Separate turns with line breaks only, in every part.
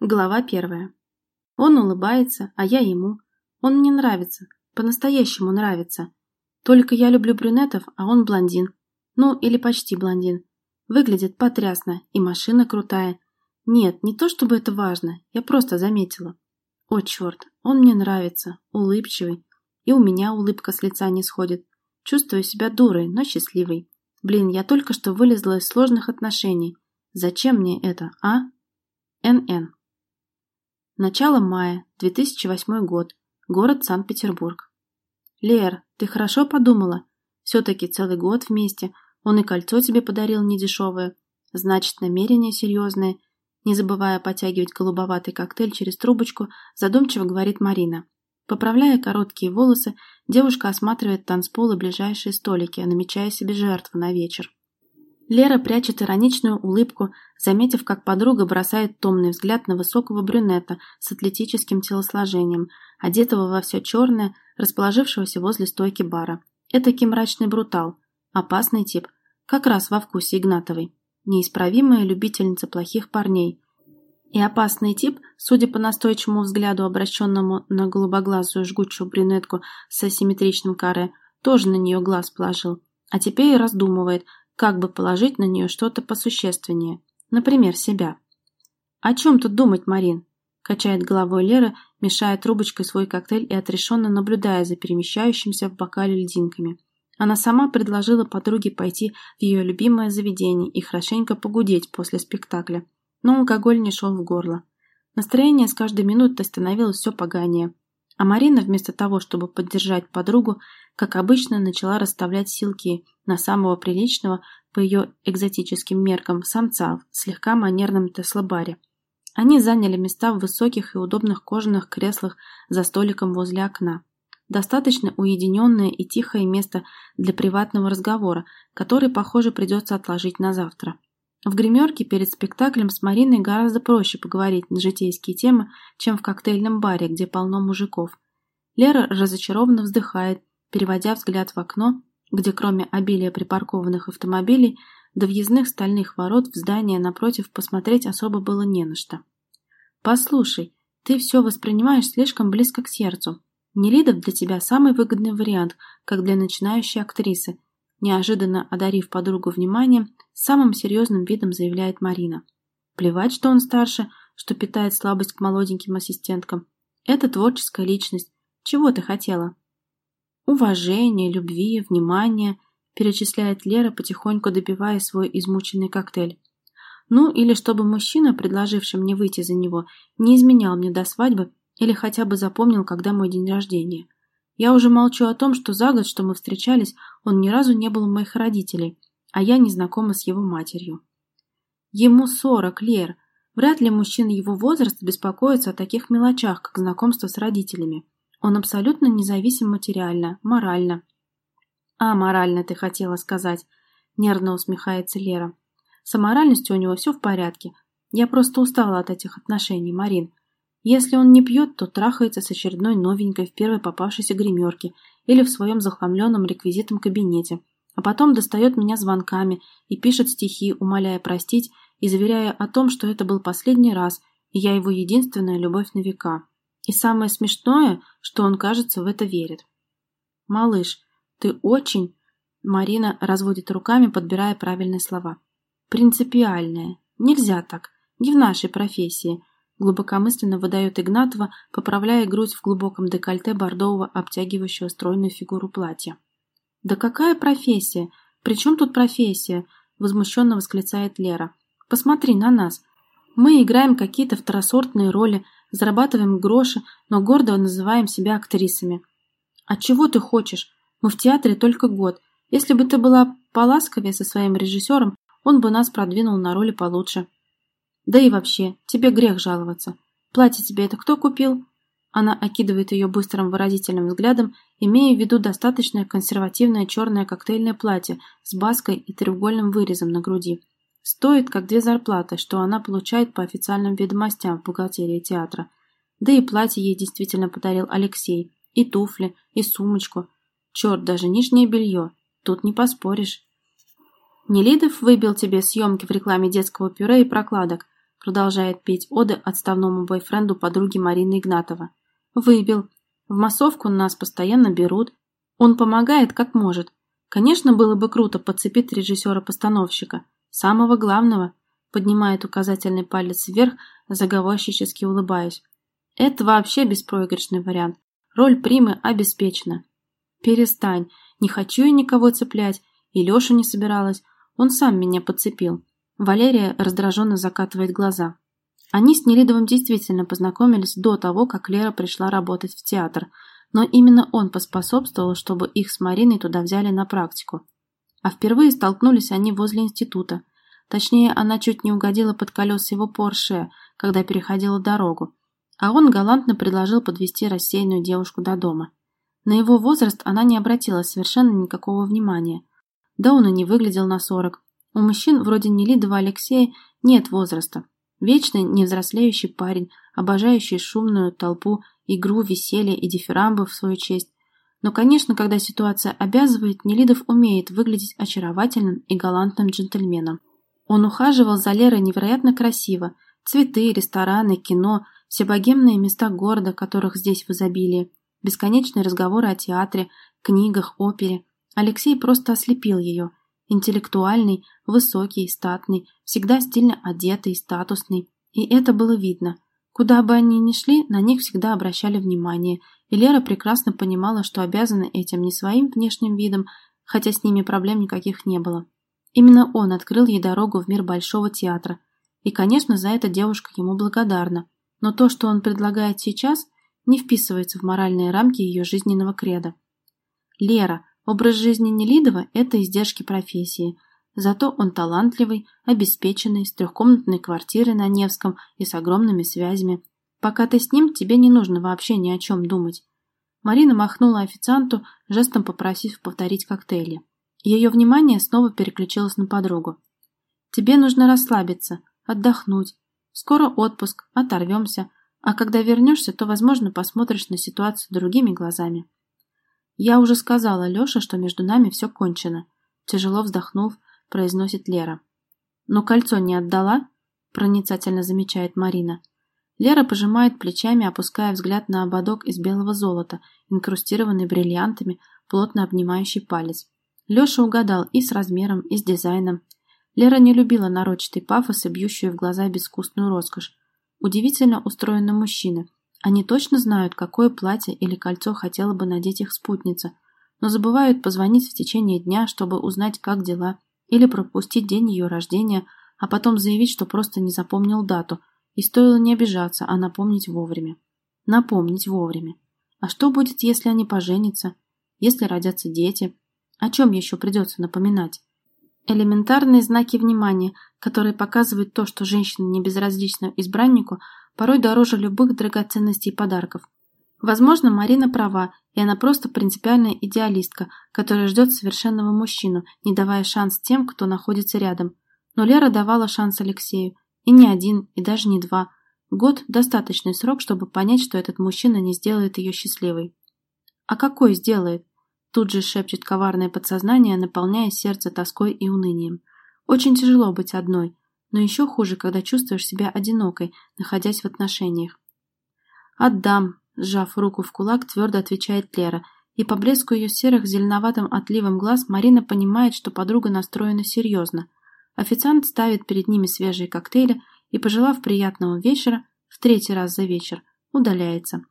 Глава первая. Он улыбается, а я ему. Он мне нравится. По-настоящему нравится. Только я люблю брюнетов, а он блондин. Ну, или почти блондин. Выглядит потрясно, и машина крутая. Нет, не то чтобы это важно, я просто заметила. О, черт, он мне нравится, улыбчивый. И у меня улыбка с лица не сходит. Чувствую себя дурой, но счастливой. Блин, я только что вылезла из сложных отношений. Зачем мне это, а? НН. Начало мая, 2008 год. Город Санкт-Петербург. Лер, ты хорошо подумала? Все-таки целый год вместе. Он и кольцо тебе подарил недешевое. Значит, намерения серьезные. Не забывая потягивать голубоватый коктейль через трубочку, задумчиво говорит Марина. Поправляя короткие волосы, девушка осматривает танцпол и ближайшие столики, намечая себе жертву на вечер. Лера прячет ироничную улыбку, заметив, как подруга бросает томный взгляд на высокого брюнета с атлетическим телосложением, одетого во все черное, расположившегося возле стойки бара. Этакий мрачный брутал. Опасный тип. Как раз во вкусе Игнатовой. Неисправимая любительница плохих парней. И опасный тип, судя по настойчивому взгляду, обращенному на голубоглазую жгучую брюнетку с асимметричным каре, тоже на нее глаз положил. А теперь раздумывает – как бы положить на нее что-то посущественнее, например, себя. «О чем тут думать, Марин?» – качает головой Лера, мешая трубочкой свой коктейль и отрешенно наблюдая за перемещающимся в бокале льдинками. Она сама предложила подруге пойти в ее любимое заведение и хорошенько погудеть после спектакля, но алкоголь не шел в горло. Настроение с каждой минутой становилось все поганее. А Марина, вместо того, чтобы поддержать подругу, как обычно, начала расставлять силки на самого приличного, по ее экзотическим меркам, самца в слегка манерном Теслобаре. Они заняли места в высоких и удобных кожаных креслах за столиком возле окна. Достаточно уединенное и тихое место для приватного разговора, который, похоже, придется отложить на завтра. В гримерке перед спектаклем с Мариной гораздо проще поговорить на житейские темы, чем в коктейльном баре, где полно мужиков. Лера разочарованно вздыхает, переводя взгляд в окно, где кроме обилия припаркованных автомобилей до въездных стальных ворот в здание напротив посмотреть особо было не на что. «Послушай, ты все воспринимаешь слишком близко к сердцу. Нелидов для тебя самый выгодный вариант, как для начинающей актрисы», неожиданно одарив подругу вниманием, самым серьезным видом заявляет Марина. Плевать, что он старше, что питает слабость к молоденьким ассистенткам. Это творческая личность. Чего ты хотела? Уважение, любви, внимание, перечисляет Лера, потихоньку допивая свой измученный коктейль. Ну, или чтобы мужчина, предложивший мне выйти за него, не изменял мне до свадьбы или хотя бы запомнил, когда мой день рождения. Я уже молчу о том, что за год, что мы встречались, он ни разу не был у моих родителей, а я не знакома с его матерью. Ему сорок, Лер. Вряд ли мужчина его возраста беспокоится о таких мелочах, как знакомство с родителями. Он абсолютно независим материально, морально. «А, морально, ты хотела сказать», — нервно усмехается Лера. «С моральностью у него все в порядке. Я просто устала от этих отношений, Марин. Если он не пьет, то трахается с очередной новенькой в первой попавшейся гримерке или в своем захламленном реквизитом кабинете, а потом достает меня звонками и пишет стихи, умоляя простить и заверяя о том, что это был последний раз, и я его единственная любовь на века. И самое смешное, что он, кажется, в это верит. «Малыш, ты очень...» Марина разводит руками, подбирая правильные слова. «Принципиальная. Нельзя так. Не в нашей профессии глубокомысленно выдает Игнатова, поправляя грудь в глубоком декольте бордового, обтягивающего стройную фигуру платья. «Да какая профессия? Причем тут профессия?» – возмущенно восклицает Лера. «Посмотри на нас. Мы играем какие-то второсортные роли, зарабатываем гроши, но гордо называем себя актрисами. А чего ты хочешь? Мы в театре только год. Если бы ты была поласковее со своим режиссером, он бы нас продвинул на роли получше. Да и вообще, тебе грех жаловаться. Платье тебе это кто купил? Она окидывает ее быстрым выразительным взглядом, имея в виду достаточно консервативное черное коктейльное платье с баской и треугольным вырезом на груди. Стоит как две зарплаты, что она получает по официальным ведомостям в бухгалтерии театра. Да и платье ей действительно подарил Алексей. И туфли, и сумочку. Черт, даже нижнее белье. Тут не поспоришь. Нелидов выбил тебе съемки в рекламе детского пюре и прокладок – продолжает петь оды отставному бойфренду подруги Марины Игнатова. Выбил. В массовку нас постоянно берут. Он помогает как может. Конечно, было бы круто подцепить режиссера-постановщика. Самого главного. Поднимает указательный палец вверх, заговорщически улыбаясь. Это вообще беспроигрышный вариант. Роль Примы обеспечена. Перестань. Не хочу я никого цеплять. И Леша не собиралась. Он сам меня подцепил. Валерия раздраженно закатывает глаза. Они с Нелидовым действительно познакомились до того, как Лера пришла работать в театр, но именно он поспособствовал, чтобы их с Мариной туда взяли на практику. А впервые столкнулись они возле института. Точнее, она чуть не угодила под колеса его Порше, когда переходила дорогу, а он галантно предложил подвести рассеянную девушку до дома. На его возраст она не обратила совершенно никакого внимания. Да он и не выглядел на сорок. У мужчин вроде Нелидова Алексея нет возраста. Вечный невзрослеющий парень, обожающий шумную толпу, игру, веселье и дифирамбы в свою честь. Но, конечно, когда ситуация обязывает, Нелидов умеет выглядеть очаровательным и галантным джентльменом. Он ухаживал за Лерой невероятно красиво. Цветы, рестораны, кино, все богемные места города, которых здесь в изобилии. Бесконечные разговоры о театре, книгах, опере. Алексей просто ослепил ее. Интеллектуальный, высокий, статный, всегда стильно одетый, статусный. И это было видно. Куда бы они ни шли, на них всегда обращали внимание, и Лера прекрасно понимала, что обязана этим не своим внешним видом, хотя с ними проблем никаких не было. Именно он открыл ей дорогу в мир Большого театра. И, конечно, за это девушка ему благодарна. Но то, что он предлагает сейчас, не вписывается в моральные рамки ее жизненного креда. Лера, Образ жизни Нелидова – это издержки профессии. Зато он талантливый, обеспеченный, с трехкомнатной квартирой на Невском и с огромными связями. Пока ты с ним, тебе не нужно вообще ни о чем думать. Марина махнула официанту, жестом попросив повторить коктейли. Ее внимание снова переключилось на подругу. «Тебе нужно расслабиться, отдохнуть. Скоро отпуск, оторвемся, а когда вернешься, то, возможно, посмотришь на ситуацию другими глазами». «Я уже сказала Лёше, что между нами все кончено», – тяжело вздохнув, произносит Лера. «Но кольцо не отдала?» – проницательно замечает Марина. Лера пожимает плечами, опуская взгляд на ободок из белого золота, инкрустированный бриллиантами, плотно обнимающий палец. Лёша угадал и с размером, и с дизайном. Лера не любила нарочитый пафос и бьющую в глаза безвкусную роскошь. Удивительно устроены мужчины – они точно знают, какое платье или кольцо хотела бы надеть их спутница, но забывают позвонить в течение дня, чтобы узнать, как дела, или пропустить день ее рождения, а потом заявить, что просто не запомнил дату, и стоило не обижаться, а напомнить вовремя. Напомнить вовремя. А что будет, если они поженятся? Если родятся дети? О чем еще придется напоминать? Элементарные знаки внимания, которые показывают то, что женщина не безразлична избраннику, порой дороже любых драгоценностей и подарков. Возможно, Марина права, и она просто принципиальная идеалистка, которая ждет совершенного мужчину, не давая шанс тем, кто находится рядом. Но Лера давала шанс Алексею. И не один, и даже не два. Год – достаточный срок, чтобы понять, что этот мужчина не сделает ее счастливой. А какой сделает? Тут же шепчет коварное подсознание, наполняя сердце тоской и унынием. Очень тяжело быть одной, но еще хуже, когда чувствуешь себя одинокой, находясь в отношениях. «Отдам», – сжав руку в кулак, твердо отвечает Лера, и по блеску ее серых зеленоватым отливом глаз Марина понимает, что подруга настроена серьезно. Официант ставит перед ними свежие коктейли и, пожелав приятного вечера, в третий раз за вечер, удаляется.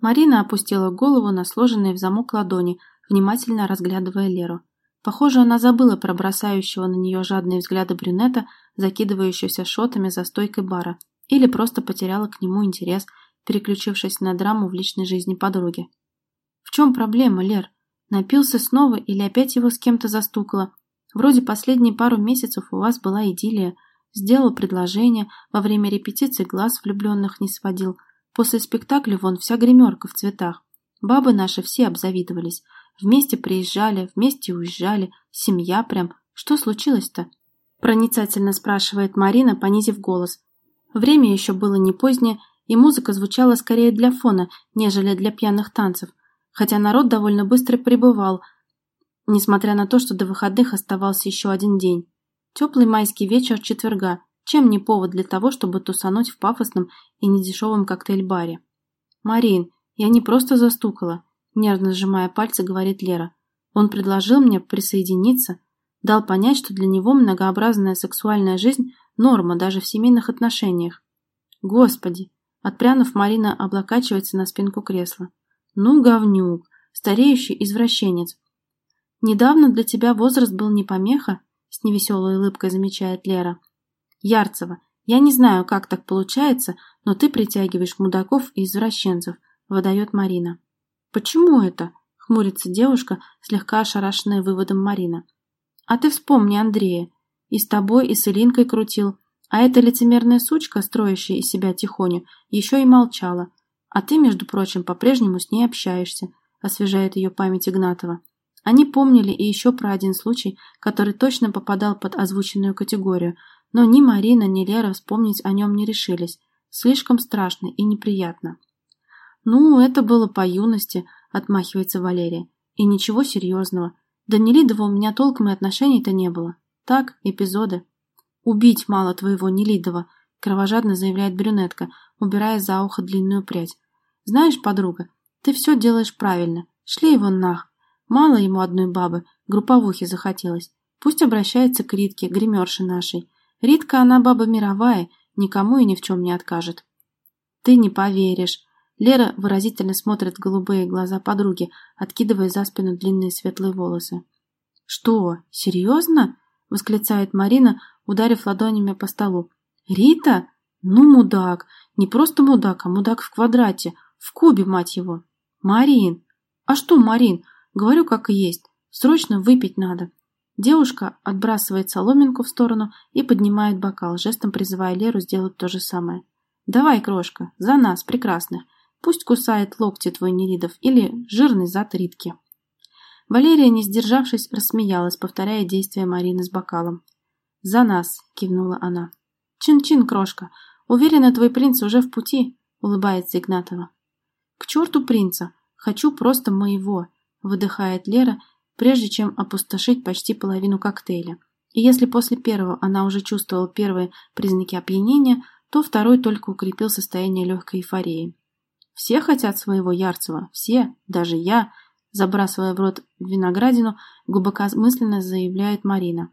Марина опустила голову на сложенные в замок ладони, внимательно разглядывая Леру. Похоже, она забыла про бросающего на нее жадные взгляды брюнета, закидывающегося шотами за стойкой бара, или просто потеряла к нему интерес, переключившись на драму в личной жизни подруги. «В чем проблема, Лер? Напился снова или опять его с кем-то застукала? Вроде последние пару месяцев у вас была идиллия. Сделал предложение, во время репетиции глаз влюбленных не сводил. После спектакля вон вся гримерка в цветах. Бабы наши все обзавидовались. Вместе приезжали, вместе уезжали. Семья прям. Что случилось-то? Проницательно спрашивает Марина, понизив голос. Время еще было не позднее, и музыка звучала скорее для фона, нежели для пьяных танцев. Хотя народ довольно быстро прибывал, несмотря на то, что до выходных оставался еще один день. Теплый майский вечер четверга. Чем не повод для того, чтобы тусануть в пафосном и недешевом коктейль-баре? «Марин, я не просто застукала», – нервно сжимая пальцы, говорит Лера. «Он предложил мне присоединиться, дал понять, что для него многообразная сексуальная жизнь – норма даже в семейных отношениях. Господи!» Отпрянув, Марина облокачивается на спинку кресла. «Ну, говнюк, стареющий извращенец. Недавно для тебя возраст был не помеха?» С невеселой улыбкой замечает Лера. «Ярцева, я не знаю, как так получается, но ты притягиваешь мудаков и извращенцев», выдает Марина. «Почему это?» – хмурится девушка, слегка ошарашенная выводом Марина. «А ты вспомни Андрея. И с тобой, и с Илинкой крутил. А эта лицемерная сучка, строящая из себя тихоню, еще и молчала. А ты, между прочим, по-прежнему с ней общаешься», – освежает ее память Игнатова. Они помнили и еще про один случай, который точно попадал под озвученную категорию, но ни Марина, ни Лера вспомнить о нем не решились. Слишком страшно и неприятно. «Ну, это было по юности», — отмахивается Валерия. «И ничего серьезного. Да Нелидова у меня толком и отношений-то не было. Так, эпизоды». «Убить мало твоего Нелидова», — кровожадно заявляет брюнетка, убирая за ухо длинную прядь. «Знаешь, подруга, ты все делаешь правильно. Шли его нах. Мало ему одной бабы, групповухи захотелось. Пусть обращается к Ритке, гримерше нашей. Ритка, она баба мировая, никому и ни в чем не откажет. Ты не поверишь. Лера выразительно смотрит в голубые глаза подруги, откидывая за спину длинные светлые волосы. «Что, серьезно?» — восклицает Марина, ударив ладонями по столу. «Рита? Ну, мудак! Не просто мудак, а мудак в квадрате, в кубе, мать его! Марин! А что, Марин? Говорю, как и есть. Срочно выпить надо. Девушка отбрасывает соломинку в сторону и поднимает бокал, жестом призывая Леру сделать то же самое. «Давай, крошка, за нас, прекрасных. Пусть кусает локти твой Нелидов или жирный зад Ритки». Валерия, не сдержавшись, рассмеялась, повторяя действия Марины с бокалом. «За нас!» — кивнула она. «Чин-чин, крошка! Уверена, твой принц уже в пути!» — улыбается Игнатова. «К черту принца! Хочу просто моего!» выдыхает Лера, прежде чем опустошить почти половину коктейля. И если после первого она уже чувствовала первые признаки опьянения, то второй только укрепил состояние легкой эйфории. Все хотят своего Ярцева, все, даже я, забрасывая в рот виноградину, глубокомысленно заявляет Марина.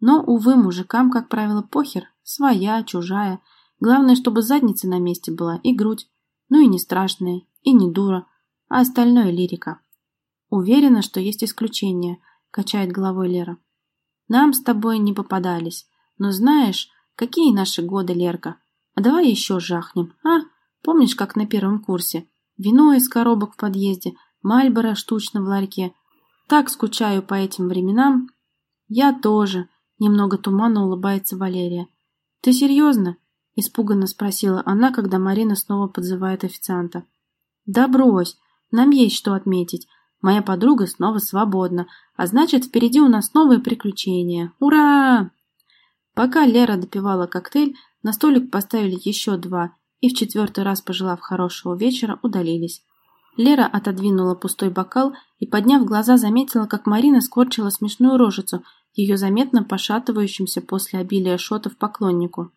Но, увы, мужикам, как правило, похер, своя, чужая. Главное, чтобы задница на месте была и грудь. Ну и не страшная, и не дура, а остальное лирика. Уверена, что есть исключения, качает головой Лера. Нам с тобой не попадались. Но знаешь, какие наши годы, Лерка? А давай еще жахнем, а? Помнишь, как на первом курсе? Вино из коробок в подъезде, Мальборо штучно в ларьке. Так скучаю по этим временам. Я тоже. Немного туманно улыбается Валерия. Ты серьезно? Испуганно спросила она, когда Марина снова подзывает официанта. Да брось, нам есть что отметить. Моя подруга снова свободна, а значит, впереди у нас новые приключения. Ура! Пока Лера допивала коктейль, на столик поставили еще два и в четвертый раз, пожелав хорошего вечера, удалились. Лера отодвинула пустой бокал и, подняв глаза, заметила, как Марина скорчила смешную рожицу, ее заметно пошатывающимся после обилия шотов поклоннику.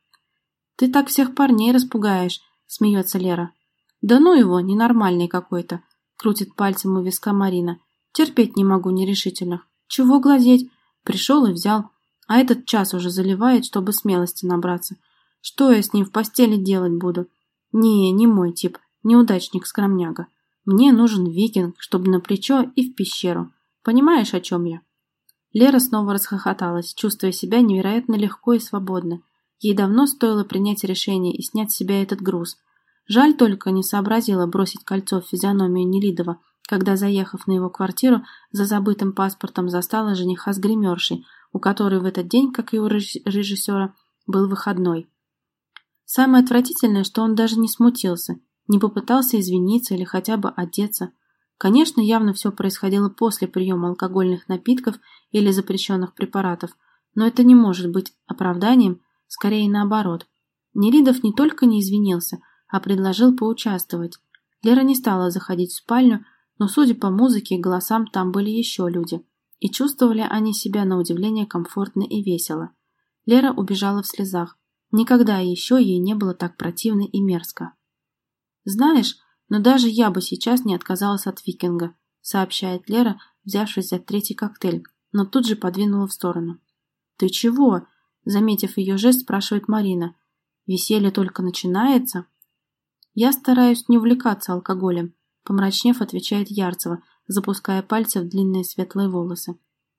«Ты так всех парней распугаешь», — смеется Лера. «Да ну его, ненормальный какой-то. Крутит пальцем у виска Марина. Терпеть не могу нерешительных. Чего глазеть? Пришел и взял. А этот час уже заливает, чтобы смелости набраться. Что я с ним в постели делать буду? Не, не мой тип. Неудачник-скромняга. Мне нужен викинг, чтобы на плечо и в пещеру. Понимаешь, о чем я? Лера снова расхохоталась, чувствуя себя невероятно легко и свободно. Ей давно стоило принять решение и снять с себя этот груз – Жаль только не сообразила бросить кольцо в физиономию Нелидова, когда, заехав на его квартиру, за забытым паспортом застала жениха с гримершей, у которой в этот день, как и у режиссера, был выходной. Самое отвратительное, что он даже не смутился, не попытался извиниться или хотя бы одеться. Конечно, явно все происходило после приема алкогольных напитков или запрещенных препаратов, но это не может быть оправданием, скорее наоборот. Нелидов не только не извинился – а предложил поучаствовать. Лера не стала заходить в спальню, но, судя по музыке и голосам, там были еще люди. И чувствовали они себя на удивление комфортно и весело. Лера убежала в слезах. Никогда еще ей не было так противно и мерзко. «Знаешь, но даже я бы сейчас не отказалась от викинга», сообщает Лера, взявшись за третий коктейль, но тут же подвинула в сторону. «Ты чего?» Заметив ее жест, спрашивает Марина. «Веселье только начинается?» «Я стараюсь не увлекаться алкоголем», помрачнев, отвечает Ярцева, запуская пальцы в длинные светлые волосы.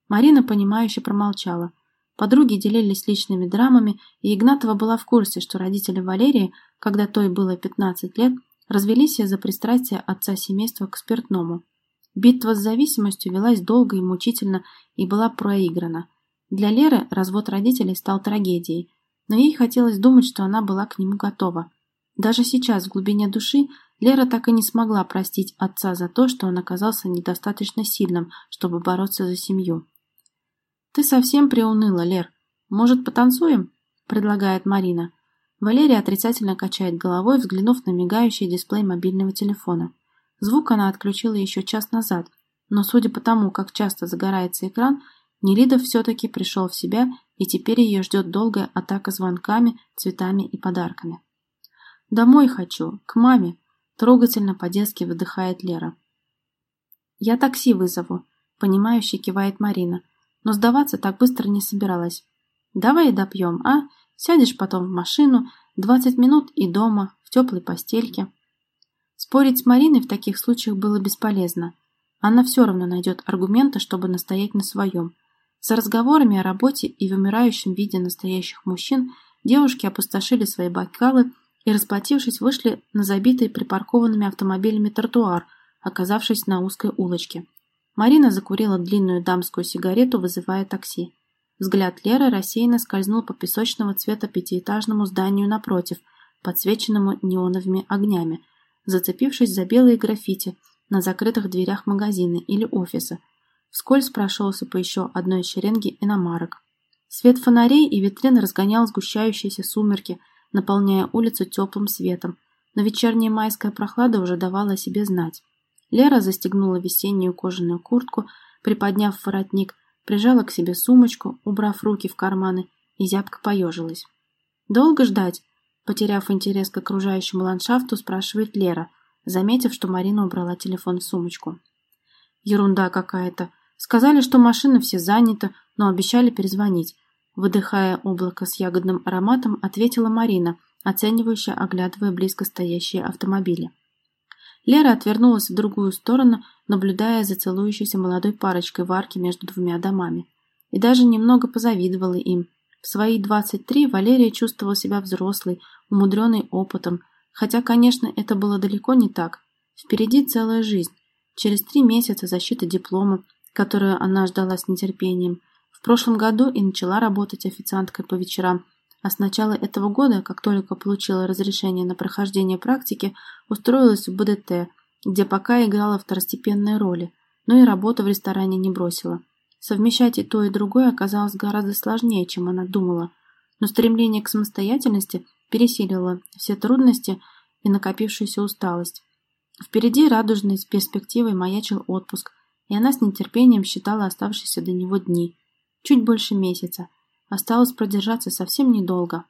Марина, понимающе промолчала. Подруги делились личными драмами, и Игнатова была в курсе, что родители Валерии, когда той было 15 лет, развелись из-за пристрастия отца семейства к спиртному. Битва с зависимостью велась долго и мучительно и была проиграна. Для Леры развод родителей стал трагедией, но ей хотелось думать, что она была к нему готова. Даже сейчас, в глубине души, Лера так и не смогла простить отца за то, что он оказался недостаточно сильным, чтобы бороться за семью. «Ты совсем приуныла, Лер. Может, потанцуем?» – предлагает Марина. Валерия отрицательно качает головой, взглянув на мигающий дисплей мобильного телефона. Звук она отключила еще час назад, но судя по тому, как часто загорается экран, Нелидов все-таки пришел в себя, и теперь ее ждет долгая атака звонками, цветами и подарками. «Домой хочу, к маме», – трогательно по-детски выдыхает Лера. «Я такси вызову», – понимающе кивает Марина, но сдаваться так быстро не собиралась. «Давай допьем, а? Сядешь потом в машину, двадцать минут и дома, в теплой постельке». Спорить с Мариной в таких случаях было бесполезно. Она все равно найдет аргументы, чтобы настоять на своем. За разговорами о работе и в умирающем виде настоящих мужчин девушки опустошили свои бокалы и, расплатившись, вышли на забитый припаркованными автомобилями тротуар, оказавшись на узкой улочке. Марина закурила длинную дамскую сигарету, вызывая такси. Взгляд Леры рассеянно скользнул по песочного цвета пятиэтажному зданию напротив, подсвеченному неоновыми огнями, зацепившись за белые граффити на закрытых дверях магазина или офиса. Вскользь прошелся по еще одной шеренге иномарок. Свет фонарей и витрин разгонял сгущающиеся сумерки – наполняя улицу теплым светом, но вечерняя майская прохлада уже давала о себе знать. Лера застегнула весеннюю кожаную куртку, приподняв воротник, прижала к себе сумочку, убрав руки в карманы, и зябко поежилась. «Долго ждать?» Потеряв интерес к окружающему ландшафту, спрашивает Лера, заметив, что Марина убрала телефон в сумочку. «Ерунда какая-то. Сказали, что машины все заняты, но обещали перезвонить. Выдыхая облако с ягодным ароматом, ответила Марина, оценивающая, оглядывая близко стоящие автомобили. Лера отвернулась в другую сторону, наблюдая за целующейся молодой парочкой в арке между двумя домами. И даже немного позавидовала им. В свои 23 Валерия чувствовала себя взрослой, умудренной опытом, хотя, конечно, это было далеко не так. Впереди целая жизнь. Через три месяца защита диплома, которую она ждала с нетерпением – в прошлом году и начала работать официанткой по вечерам, а с начала этого года, как только получила разрешение на прохождение практики, устроилась в БДТ, где пока играла второстепенные роли, но и работу в ресторане не бросила. Совмещать и то, и другое оказалось гораздо сложнее, чем она думала, но стремление к самостоятельности пересилило все трудности и накопившуюся усталость. Впереди радужной с перспективой маячил отпуск, и она с нетерпением считала оставшиеся до него дни – Чуть больше месяца. Осталось продержаться совсем недолго.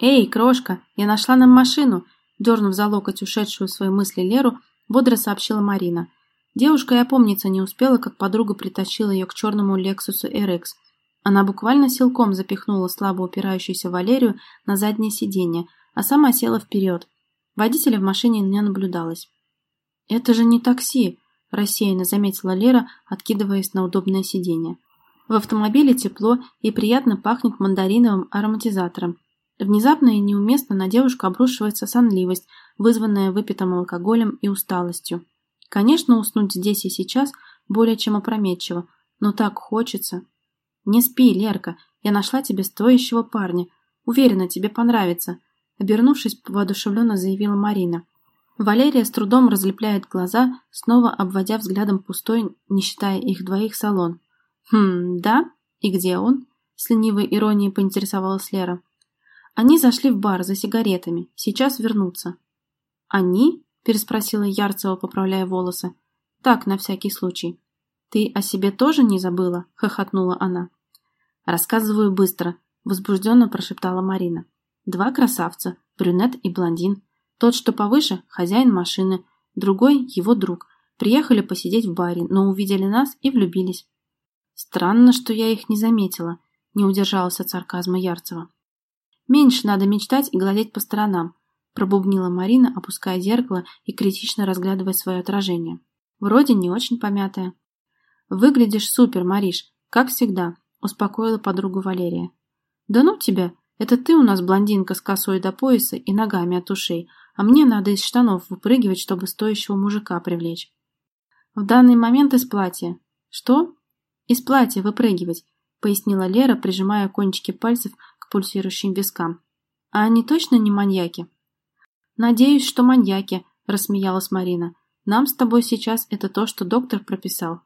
«Эй, крошка, я нашла нам машину!» Дернув за локоть ушедшую в свои мысли Леру, бодро сообщила Марина. Девушка и опомниться не успела, как подруга притащила ее к черному Лексусу RX. Она буквально силком запихнула слабо упирающуюся Валерию на заднее сиденье, а сама села вперед. Водителя в машине не наблюдалось. «Это же не такси!» – рассеянно заметила Лера, откидываясь на удобное сиденье. В автомобиле тепло и приятно пахнет мандариновым ароматизатором. Внезапно и неуместно на девушку обрушивается сонливость, вызванная выпитым алкоголем и усталостью. Конечно, уснуть здесь и сейчас более чем опрометчиво, но так хочется. Не спи, Лерка, я нашла тебе стоящего парня. Уверена, тебе понравится. Обернувшись, воодушевленно заявила Марина. Валерия с трудом разлепляет глаза, снова обводя взглядом пустой, не считая их двоих, салон. «Хм, да? И где он?» — с ленивой иронией поинтересовалась Лера. «Они зашли в бар за сигаретами. Сейчас вернутся». «Они?» — переспросила Ярцева, поправляя волосы. «Так, на всякий случай». «Ты о себе тоже не забыла?» — хохотнула она. «Рассказываю быстро», — возбужденно прошептала Марина. Два красавца, брюнет и блондин. Тот, что повыше, хозяин машины, другой – его друг. Приехали посидеть в баре, но увидели нас и влюбились. Странно, что я их не заметила, не удержалась от сарказма Ярцева. Меньше надо мечтать и глядеть по сторонам, пробубнила Марина, опуская зеркало и критично разглядывая свое отражение. Вроде не очень помятая. Выглядишь супер, Мариш, как всегда, успокоила подругу Валерия. Да ну тебя, это ты у нас блондинка с косой до пояса и ногами от ушей, а мне надо из штанов выпрыгивать, чтобы стоящего мужика привлечь. В данный момент из платья. Что? Из платья выпрыгивать, пояснила Лера, прижимая кончики пальцев к пульсирующим вискам. А они точно не маньяки? Надеюсь, что маньяки, рассмеялась Марина. Нам с тобой сейчас это то, что доктор прописал.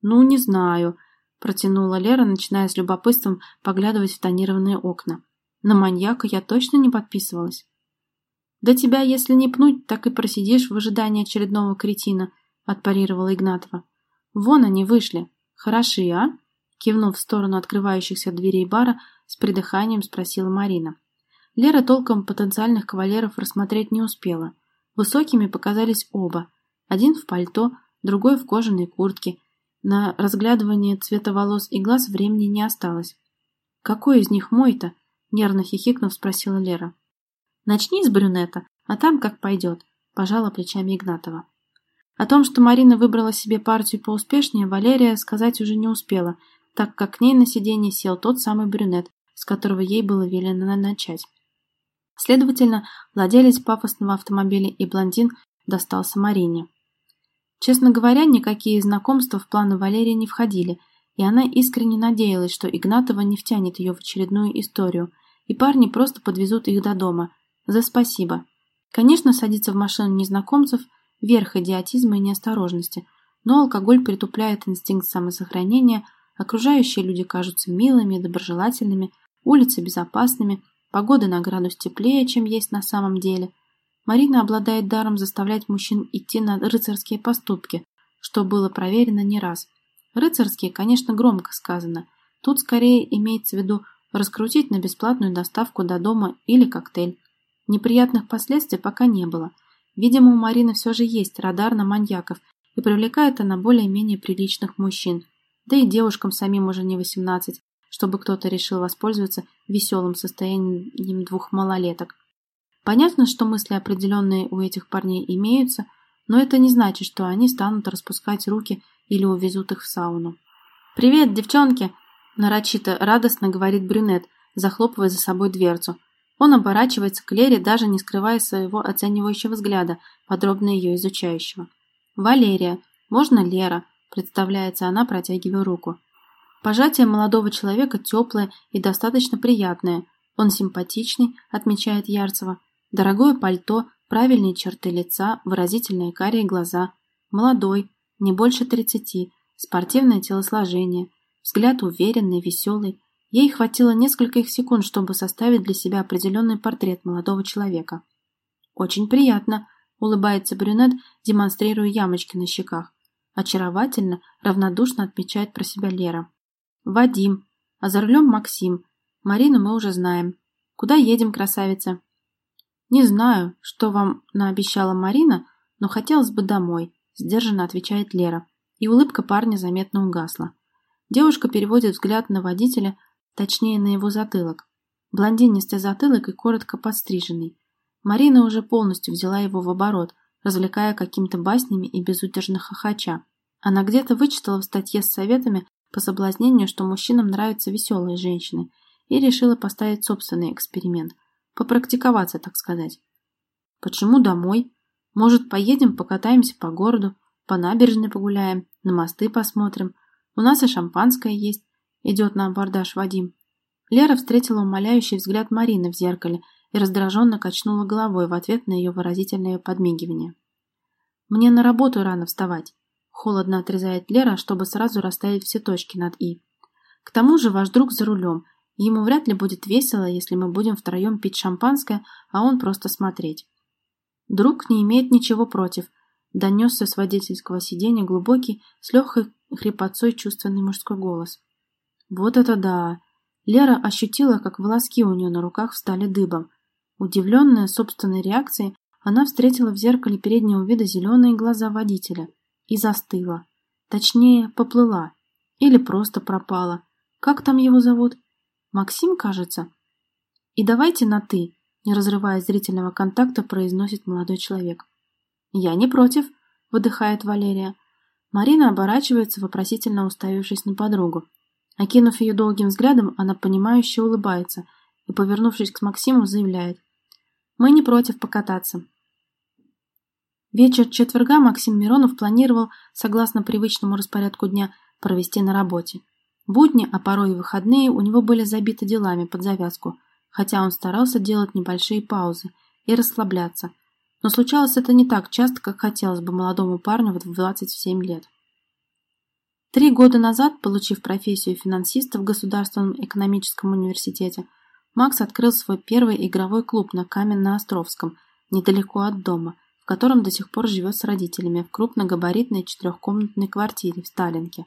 Ну, не знаю, протянула Лера, начиная с любопытством поглядывать в тонированные окна. На маньяка я точно не подписывалась. Да тебя, если не пнуть, так и просидишь в ожидании очередного кретина, отпарировала Игнатова. Вон они вышли. Хороши, а? Кивнув в сторону открывающихся дверей бара, с придыханием спросила Марина. Лера толком потенциальных кавалеров рассмотреть не успела. Высокими показались оба. Один в пальто, другой в кожаной куртке. На разглядывание цвета волос и глаз времени не осталось. «Какой из них мой-то?» — нервно хихикнув, спросила Лера. «Начни с брюнета, а там как пойдет», — пожала плечами Игнатова. О том, что Марина выбрала себе партию поуспешнее, Валерия сказать уже не успела, так как к ней на сиденье сел тот самый брюнет, с которого ей было велено начать. Следовательно, владелец пафосного автомобиля и блондин достался Марине. Честно говоря, никакие знакомства в планы Валерии не входили, и она искренне надеялась, что Игнатова не втянет ее в очередную историю, и парни просто подвезут их до дома. За спасибо. Конечно, садиться в машину незнакомцев – верх идиотизма и неосторожности, но алкоголь притупляет инстинкт самосохранения, окружающие люди кажутся милыми и доброжелательными, улицы безопасными, погода на градус теплее, чем есть на самом деле. Марина обладает даром заставлять мужчин идти на рыцарские поступки, что было проверено не раз. Рыцарские, конечно, громко сказано. Тут скорее имеется в виду раскрутить на бесплатную доставку до дома или коктейль. Неприятных последствий пока не было – Видимо, у Марины все же есть радар на маньяков, и привлекает она более-менее приличных мужчин. Да и девушкам самим уже не 18, чтобы кто-то решил воспользоваться веселым состоянием двух малолеток. Понятно, что мысли определенные у этих парней имеются, но это не значит, что они станут распускать руки или увезут их в сауну. «Привет, девчонки!» – нарочито радостно говорит брюнет, захлопывая за собой дверцу – он оборачивается к Лере, даже не скрывая своего оценивающего взгляда, подробно ее изучающего. «Валерия. Можно Лера?» – представляется она, протягивая руку. Пожатие молодого человека теплое и достаточно приятное. Он симпатичный, отмечает Ярцева. Дорогое пальто, правильные черты лица, выразительные карие глаза. Молодой, не больше тридцати, спортивное телосложение. Взгляд уверенный, веселый, Ей хватило нескольких секунд, чтобы составить для себя определенный портрет молодого человека. «Очень приятно», — улыбается брюнет, демонстрируя ямочки на щеках. Очаровательно, равнодушно отмечает про себя Лера. «Вадим, а за рулем Максим. Марину мы уже знаем. Куда едем, красавица?» «Не знаю, что вам наобещала Марина, но хотелось бы домой», — сдержанно отвечает Лера, и улыбка парня заметно угасла. Девушка переводит взгляд на водителя, точнее на его затылок. Блондинистый затылок и коротко подстриженный. Марина уже полностью взяла его в оборот, развлекая какими-то баснями и безудержно хохоча. Она где-то вычитала в статье с советами по соблазнению, что мужчинам нравятся веселые женщины, и решила поставить собственный эксперимент. Попрактиковаться, так сказать. Почему домой? Может, поедем, покатаемся по городу, по набережной погуляем, на мосты посмотрим. У нас и шампанское есть. Идет на абордаж Вадим. Лера встретила умоляющий взгляд Марины в зеркале и раздраженно качнула головой в ответ на ее выразительное подмигивание. «Мне на работу рано вставать», — холодно отрезает Лера, чтобы сразу расставить все точки над «и». «К тому же ваш друг за рулем, ему вряд ли будет весело, если мы будем втроем пить шампанское, а он просто смотреть». Друг не имеет ничего против, донесся с водительского сиденья глубокий, с легкой хрипотцой чувственный мужской голос. Вот это да! Лера ощутила, как волоски у нее на руках встали дыбом. Удивленная собственной реакцией, она встретила в зеркале переднего вида зеленые глаза водителя и застыла. Точнее, поплыла. Или просто пропала. Как там его зовут? Максим, кажется? И давайте на «ты», не разрывая зрительного контакта, произносит молодой человек. «Я не против», — выдыхает Валерия. Марина оборачивается, вопросительно уставившись на подругу. Окинув ее долгим взглядом, она понимающе улыбается и, повернувшись к Максиму, заявляет. «Мы не против покататься». Вечер четверга Максим Миронов планировал, согласно привычному распорядку дня, провести на работе. Будни, а порой и выходные у него были забиты делами под завязку, хотя он старался делать небольшие паузы и расслабляться. Но случалось это не так часто, как хотелось бы молодому парню в 27 лет. Три года назад, получив профессию финансиста в Государственном экономическом университете, Макс открыл свой первый игровой клуб на Каменно-Островском, недалеко от дома, в котором до сих пор живет с родителями в крупногабаритной четырехкомнатной квартире в Сталинке.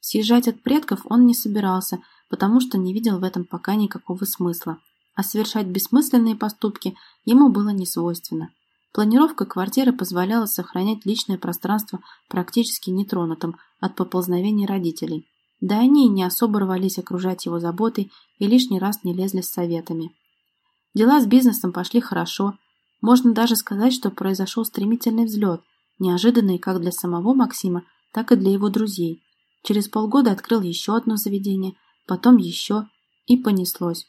Съезжать от предков он не собирался, потому что не видел в этом пока никакого смысла, а совершать бессмысленные поступки ему было не свойственно. Планировка квартиры позволяла сохранять личное пространство практически нетронутым от поползновений родителей. Да они не особо рвались окружать его заботой и лишний раз не лезли с советами. Дела с бизнесом пошли хорошо. Можно даже сказать, что произошел стремительный взлет, неожиданный как для самого Максима, так и для его друзей. Через полгода открыл еще одно заведение, потом еще, и понеслось.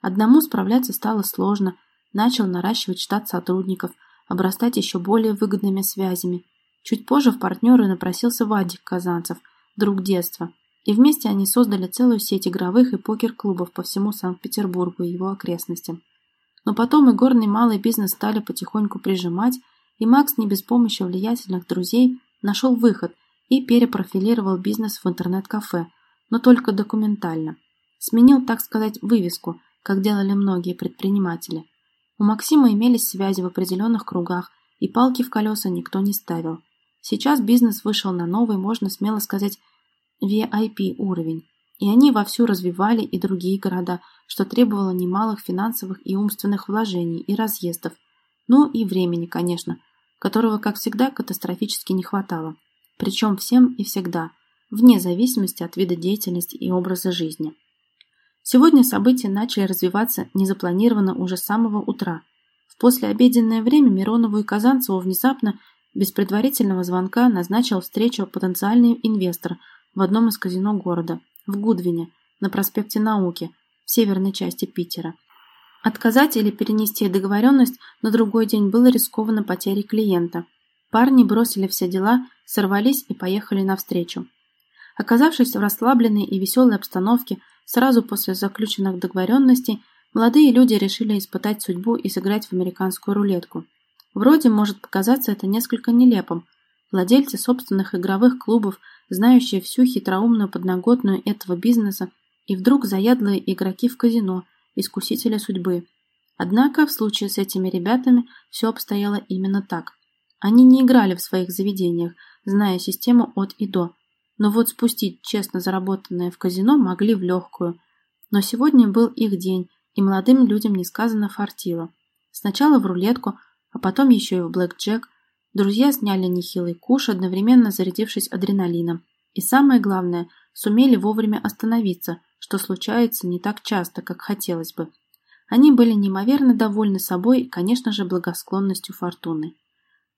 Одному справляться стало сложно, начал наращивать штат сотрудников – обрастать еще более выгодными связями. Чуть позже в партнеры напросился Вадик Казанцев, друг детства, и вместе они создали целую сеть игровых и покер-клубов по всему Санкт-Петербургу и его окрестностям. Но потом и горный малый бизнес стали потихоньку прижимать, и Макс не без помощи влиятельных друзей нашел выход и перепрофилировал бизнес в интернет-кафе, но только документально. Сменил, так сказать, вывеску, как делали многие предприниматели – у Максима имелись связи в определенных кругах, и палки в колеса никто не ставил. Сейчас бизнес вышел на новый, можно смело сказать, VIP уровень, и они вовсю развивали и другие города, что требовало немалых финансовых и умственных вложений и разъездов, ну и времени, конечно, которого, как всегда, катастрофически не хватало. Причем всем и всегда, вне зависимости от вида деятельности и образа жизни. Сегодня события начали развиваться незапланированно уже с самого утра. В послеобеденное время Миронову и Казанцеву внезапно, без предварительного звонка, назначил встречу потенциальный инвестор в одном из казино города, в Гудвине, на проспекте Науки, в северной части Питера. Отказать или перенести договоренность на другой день было рискованно потерей клиента. Парни бросили все дела, сорвались и поехали навстречу. Оказавшись в расслабленной и веселой обстановке, Сразу после заключенных договоренностей молодые люди решили испытать судьбу и сыграть в американскую рулетку. Вроде может показаться это несколько нелепым. Владельцы собственных игровых клубов, знающие всю хитроумную подноготную этого бизнеса, и вдруг заядлые игроки в казино, искусители судьбы. Однако в случае с этими ребятами все обстояло именно так. Они не играли в своих заведениях, зная систему от и до, но вот спустить честно заработанное в казино могли в легкую. Но сегодня был их день, и молодым людям несказанно фартило. Сначала в рулетку, а потом еще и в блэк-джек. Друзья сняли нехилый куш, одновременно зарядившись адреналином. И самое главное, сумели вовремя остановиться, что случается не так часто, как хотелось бы. Они были неимоверно довольны собой и, конечно же, благосклонностью фортуны.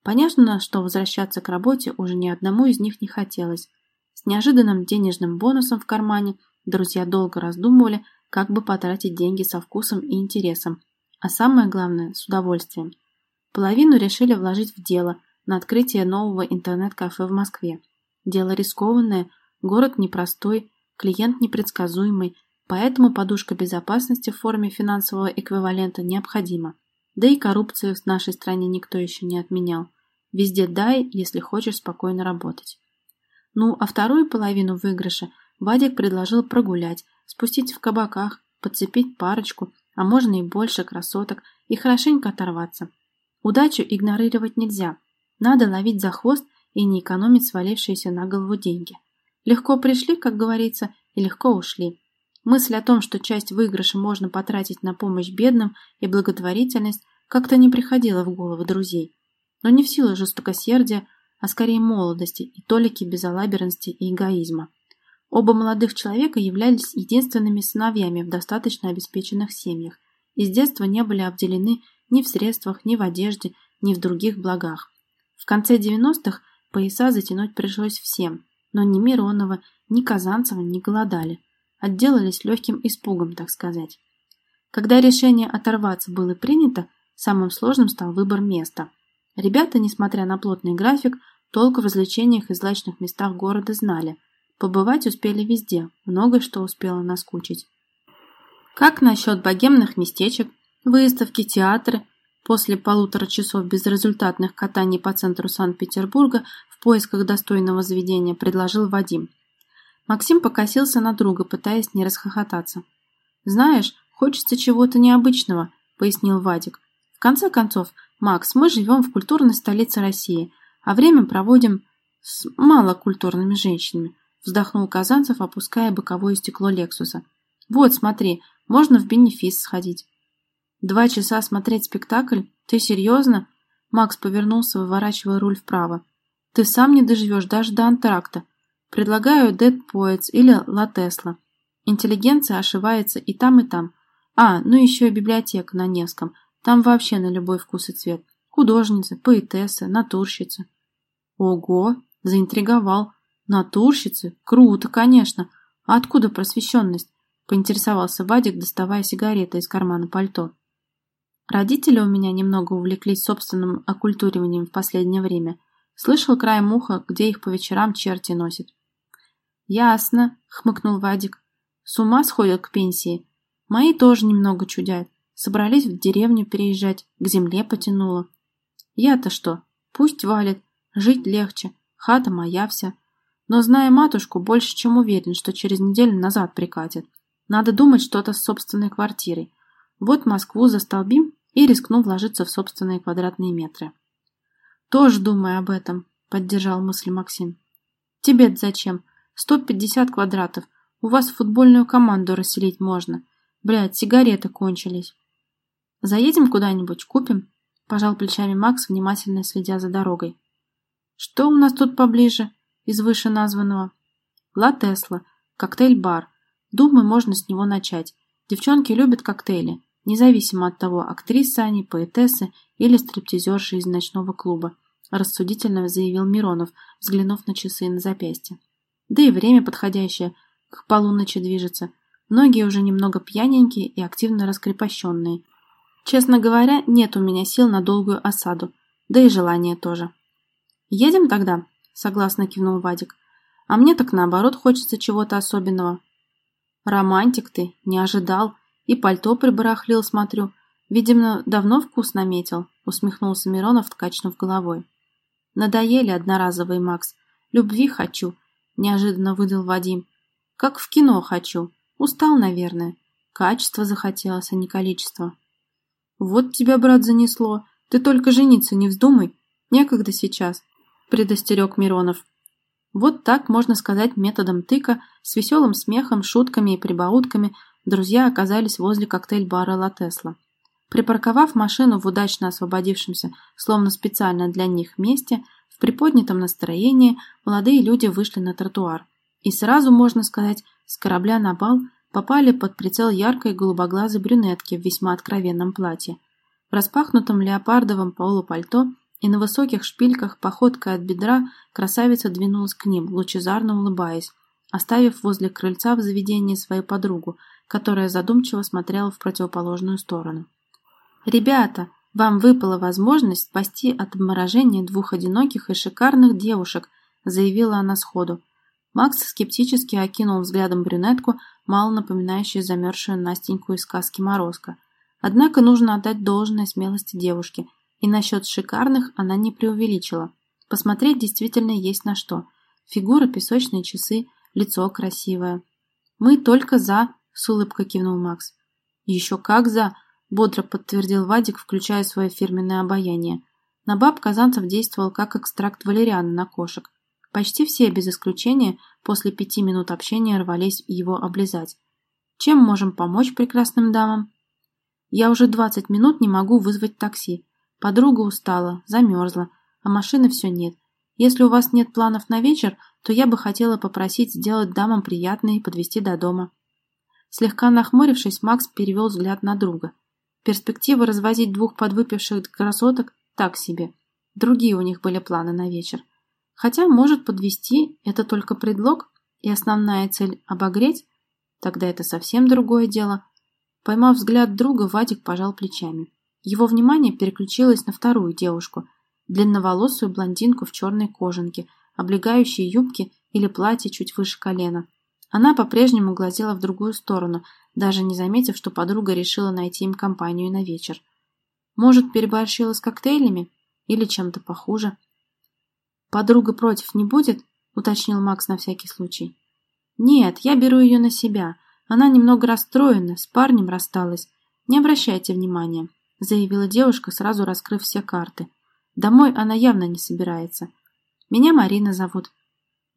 Понятно, что возвращаться к работе уже ни одному из них не хотелось. С неожиданным денежным бонусом в кармане друзья долго раздумывали, как бы потратить деньги со вкусом и интересом, а самое главное – с удовольствием. Половину решили вложить в дело на открытие нового интернет-кафе в Москве. Дело рискованное, город непростой, клиент непредсказуемый, поэтому подушка безопасности в форме финансового эквивалента необходима. Да и коррупцию в нашей стране никто еще не отменял. Везде дай, если хочешь спокойно работать. Ну, а вторую половину выигрыша Вадик предложил прогулять, спустить в кабаках, подцепить парочку, а можно и больше красоток, и хорошенько оторваться. Удачу игнорировать нельзя. Надо ловить за хвост и не экономить свалившиеся на голову деньги. Легко пришли, как говорится, и легко ушли. Мысль о том, что часть выигрыша можно потратить на помощь бедным и благотворительность, как-то не приходила в голову друзей. Но не в силу жестокосердия, а скорее молодости и толики безалаберности и эгоизма. Оба молодых человека являлись единственными сыновьями в достаточно обеспеченных семьях и с детства не были обделены ни в средствах, ни в одежде, ни в других благах. В конце 90-х пояса затянуть пришлось всем, но ни Миронова, ни Казанцева не голодали. Отделались легким испугом, так сказать. Когда решение оторваться было принято, самым сложным стал выбор места. Ребята, несмотря на плотный график, толк в развлечениях и злачных местах города знали. Побывать успели везде, многое что успело наскучить. Как насчет богемных местечек, выставки, театры? После полутора часов безрезультатных катаний по центру Санкт-Петербурга в поисках достойного заведения предложил Вадим. Максим покосился на друга, пытаясь не расхохотаться. «Знаешь, хочется чего-то необычного», — пояснил Вадик. «В конце концов, Макс, мы живем в культурной столице России, а время проводим с малокультурными женщинами, вздохнул Казанцев, опуская боковое стекло Лексуса. Вот, смотри, можно в бенефис сходить. Два часа смотреть спектакль? Ты серьезно? Макс повернулся, выворачивая руль вправо. Ты сам не доживешь даже до антракта. Предлагаю Dead Poets или La Tesla. Интеллигенция ошивается и там, и там. А, ну еще и библиотека на Невском – там вообще на любой вкус и цвет. Художницы, поэтессы, натурщицы. Ого, заинтриговал. Натурщицы? Круто, конечно. А откуда просвещенность? Поинтересовался Вадик, доставая сигареты из кармана пальто. Родители у меня немного увлеклись собственным оккультуриванием в последнее время. Слышал краем уха, где их по вечерам черти носят. «Ясно», — хмыкнул Вадик. «С ума сходят к пенсии. Мои тоже немного чудят. Собрались в деревню переезжать, к земле потянуло. Я-то что? Пусть валит, жить легче, хата моя вся. Но, зная матушку, больше чем уверен, что через неделю назад прикатит. Надо думать что-то с собственной квартирой. Вот Москву застолбим и рискну вложиться в собственные квадратные метры. Тоже думаю об этом, поддержал мысль Максим. Тебе-то зачем? 150 квадратов. У вас футбольную команду расселить можно. Блядь, сигареты кончились. «Заедем куда-нибудь, купим?» – пожал плечами Макс, внимательно следя за дорогой. «Что у нас тут поближе из вышеназванного?» «Ла Тесла, коктейль-бар. Думаю, можно с него начать. Девчонки любят коктейли, независимо от того, актрисы они, поэтессы или стриптизерши из ночного клуба», – рассудительно заявил Миронов, взглянув на часы на запястье. «Да и время подходящее, к полуночи движется. Многие уже немного пьяненькие и активно раскрепощенные – Честно говоря, нет у меня сил на долгую осаду, да и желания тоже. «Едем тогда?» – согласно кивнул Вадик. «А мне так наоборот хочется чего-то особенного». «Романтик ты, не ожидал. И пальто прибарахлил, смотрю. Видимо, давно вкус наметил», – усмехнулся Миронов, ткачнув головой. «Надоели одноразовый Макс. Любви хочу», – неожиданно выдал Вадим. «Как в кино хочу. Устал, наверное. Качество захотелось, а не количество». «Вот тебя, брат, занесло. Ты только жениться не вздумай. Некогда сейчас», – предостерег Миронов. Вот так, можно сказать, методом тыка, с веселым смехом, шутками и прибаутками, друзья оказались возле коктейль-бара «Ла Тесла». Припарковав машину в удачно освободившемся, словно специально для них месте, в приподнятом настроении молодые люди вышли на тротуар. И сразу, можно сказать, с корабля на бал – попали под прицел яркой голубоглазой брюнетки в весьма откровенном платье. В распахнутом леопардовом полупальто и на высоких шпильках походкой от бедра красавица двинулась к ним, лучезарно улыбаясь, оставив возле крыльца в заведении свою подругу, которая задумчиво смотрела в противоположную сторону. «Ребята, вам выпала возможность спасти от обморожения двух одиноких и шикарных девушек», заявила она сходу. Макс скептически окинул взглядом брюнетку, мало напоминающую замерзшую Настеньку из сказки «Морозко». Однако нужно отдать должное смелости девушке, и насчет шикарных она не преувеличила. Посмотреть действительно есть на что. Фигура, песочные часы, лицо красивое. «Мы только за», — с улыбкой кивнул Макс. «Еще как за», — бодро подтвердил Вадик, включая свое фирменное обаяние. На баб Казанцев действовал как экстракт валериана на кошек. Почти все, без исключения, после пяти минут общения рвались его облизать. Чем можем помочь прекрасным дамам? Я уже 20 минут не могу вызвать такси. Подруга устала, замерзла, а машины все нет. Если у вас нет планов на вечер, то я бы хотела попросить сделать дамам приятное и подвезти до дома. Слегка нахмурившись, Макс перевел взгляд на друга. Перспектива развозить двух подвыпивших красоток так себе. Другие у них были планы на вечер. Хотя, может, подвести это только предлог, и основная цель – обогреть? Тогда это совсем другое дело. Поймав взгляд друга, Вадик пожал плечами. Его внимание переключилось на вторую девушку – длинноволосую блондинку в черной кожанке, облегающей юбке или платье чуть выше колена – она по-прежнему глазела в другую сторону, даже не заметив, что подруга решила найти им компанию на вечер. Может, переборщила с коктейлями? Или чем-то похуже? «Подруга против не будет?» — уточнил Макс на всякий случай. «Нет, я беру ее на себя. Она немного расстроена, с парнем рассталась. Не обращайте внимания», — заявила девушка, сразу раскрыв все карты. «Домой она явно не собирается. Меня Марина зовут.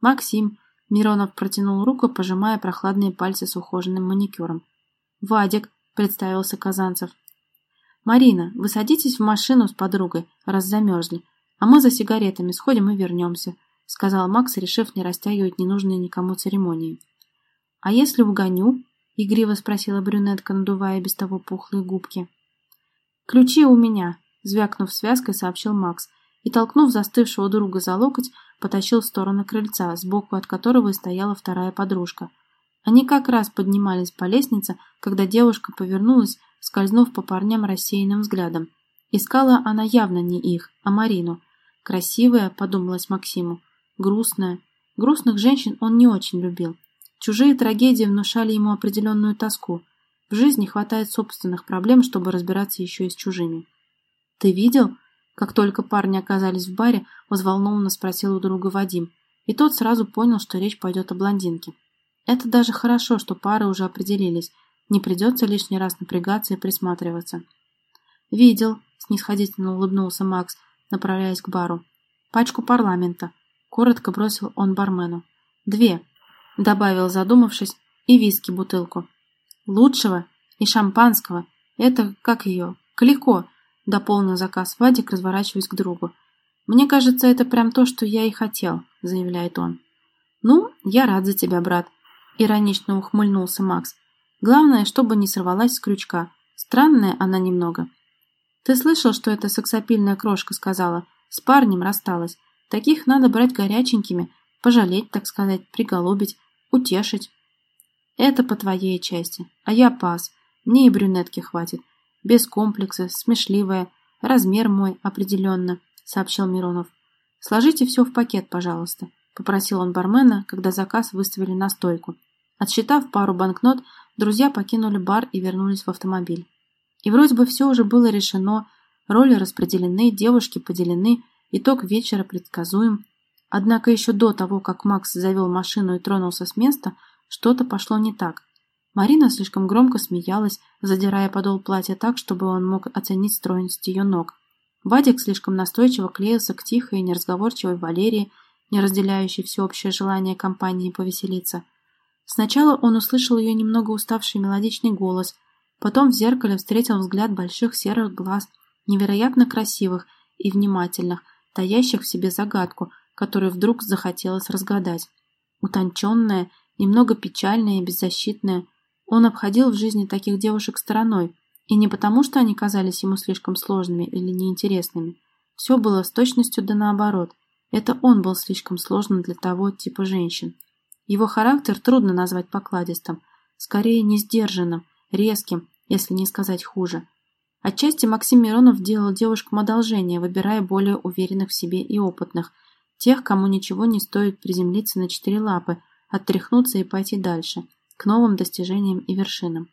Максим, Миронов протянул руку, пожимая прохладные пальцы с ухоженным маникюром. «Вадик», — представился Казанцев. «Марина, вы садитесь в машину с подругой, раз замерзли, а мы за сигаретами сходим и вернемся», — сказал Макс, решив не растягивать ненужные никому церемонии. «А если угоню?» — игриво спросила брюнетка, надувая без того пухлые губки. «Ключи у меня», — звякнув связкой, сообщил Макс, и, толкнув застывшего друга за локоть, потащил в сторону крыльца, сбоку от которого и стояла вторая подружка. Они как раз поднимались по лестнице, когда девушка повернулась, скользнув по парням рассеянным взглядом. Искала она явно не их, а Марину. Красивая, подумалась Максиму. Грустная. Грустных женщин он не очень любил. Чужие трагедии внушали ему определенную тоску. В жизни хватает собственных проблем, чтобы разбираться еще и с чужими. «Ты видел?» Как только парни оказались в баре, взволнованно спросил у друга Вадим, и тот сразу понял, что речь пойдет о блондинке. Это даже хорошо, что пары уже определились, не придется лишний раз напрягаться и присматриваться. «Видел», — снисходительно улыбнулся Макс, направляясь к бару. «Пачку парламента», — коротко бросил он бармену. «Две», — добавил, задумавшись, и виски бутылку. «Лучшего и шампанского. Это, как ее, Калико, Дополнил заказ Вадик, разворачиваясь к другу. «Мне кажется, это прям то, что я и хотел», — заявляет он. «Ну, я рад за тебя, брат», — иронично ухмыльнулся Макс. «Главное, чтобы не сорвалась с крючка. Странная она немного». «Ты слышал, что эта сексапильная крошка сказала? С парнем рассталась. Таких надо брать горяченькими, пожалеть, так сказать, приголубить, утешить». «Это по твоей части, а я пас. Мне и брюнетки хватит. Без комплекса, смешливая, размер мой определенно, сообщил Миронов. Сложите все в пакет, пожалуйста, попросил он бармена, когда заказ выставили на стойку. Отсчитав пару банкнот, друзья покинули бар и вернулись в автомобиль. И вроде бы все уже было решено, роли распределены, девушки поделены, итог вечера предсказуем. Однако еще до того, как Макс завел машину и тронулся с места, что-то пошло не так. Марина слишком громко смеялась, задирая подол платья так, чтобы он мог оценить стройность ее ног. Вадик слишком настойчиво клеился к тихой и неразговорчивой Валерии, не разделяющей всеобщее желание компании повеселиться. Сначала он услышал ее немного уставший мелодичный голос, потом в зеркале встретил взгляд больших серых глаз, невероятно красивых и внимательных, таящих в себе загадку, которую вдруг захотелось разгадать. Утонченная, немного печальная и беззащитная, он обходил в жизни таких девушек стороной, и не потому, что они казались ему слишком сложными или неинтересными. Все было с точностью да наоборот. Это он был слишком сложным для того типа женщин. Его характер трудно назвать покладистым, скорее не сдержанным, резким, если не сказать хуже. Отчасти Максим Миронов делал девушкам одолжение, выбирая более уверенных в себе и опытных, тех, кому ничего не стоит приземлиться на четыре лапы, оттряхнуться и пойти дальше – к новым достижениям и вершинам.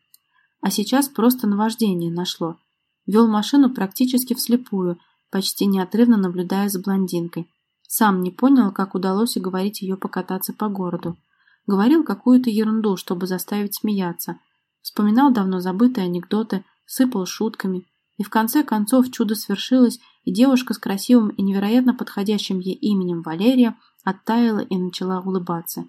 А сейчас просто наваждение нашло. Вел машину практически вслепую, почти неотрывно наблюдая за блондинкой. Сам не понял, как удалось уговорить ее покататься по городу. Говорил какую-то ерунду, чтобы заставить смеяться. Вспоминал давно забытые анекдоты, сыпал шутками. И в конце концов чудо свершилось, и девушка с красивым и невероятно подходящим ей именем Валерия оттаяла и начала улыбаться.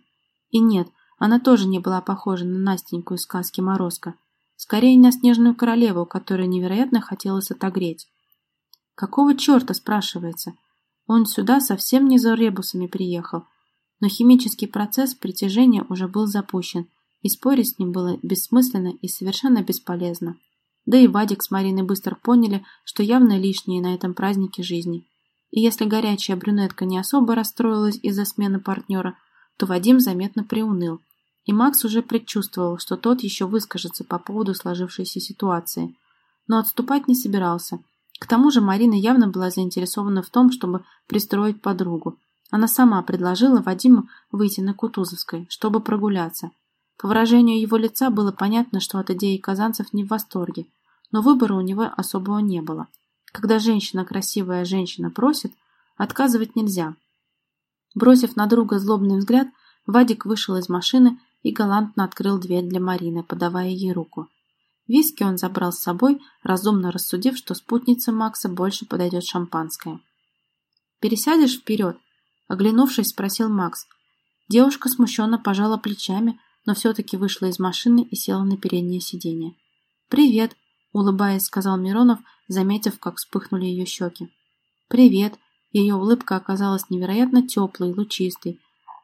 И нет, Она тоже не была похожа на Настеньку из сказки «Морозко». Скорее на снежную королеву, которую невероятно хотелось отогреть. Какого черта, спрашивается? Он сюда совсем не за ребусами приехал. Но химический процесс притяжения уже был запущен, и спорить с ним было бессмысленно и совершенно бесполезно. Да и Вадик с Мариной быстро поняли, что явно лишние на этом празднике жизни. И если горячая брюнетка не особо расстроилась из-за смены партнера, то Вадим заметно приуныл. И Макс уже предчувствовал, что тот еще выскажется по поводу сложившейся ситуации. Но отступать не собирался. К тому же Марина явно была заинтересована в том, чтобы пристроить подругу. Она сама предложила Вадиму выйти на Кутузовской, чтобы прогуляться. По выражению его лица было понятно, что от идеи казанцев не в восторге, но выбора у него особого не было. Когда женщина, красивая женщина, просит, отказывать нельзя. Бросив на друга злобный взгляд, Вадик вышел из машины и галантно открыл дверь для Марины, подавая ей руку. Виски он забрал с собой, разумно рассудив, что спутнице Макса больше подойдет шампанское. «Пересядешь вперед?» Оглянувшись, спросил Макс. Девушка смущенно пожала плечами, но все-таки вышла из машины и села на переднее сиденье. «Привет!» — улыбаясь, сказал Миронов, заметив, как вспыхнули ее щеки. «Привет!» Ее улыбка оказалась невероятно теплой, лучистой.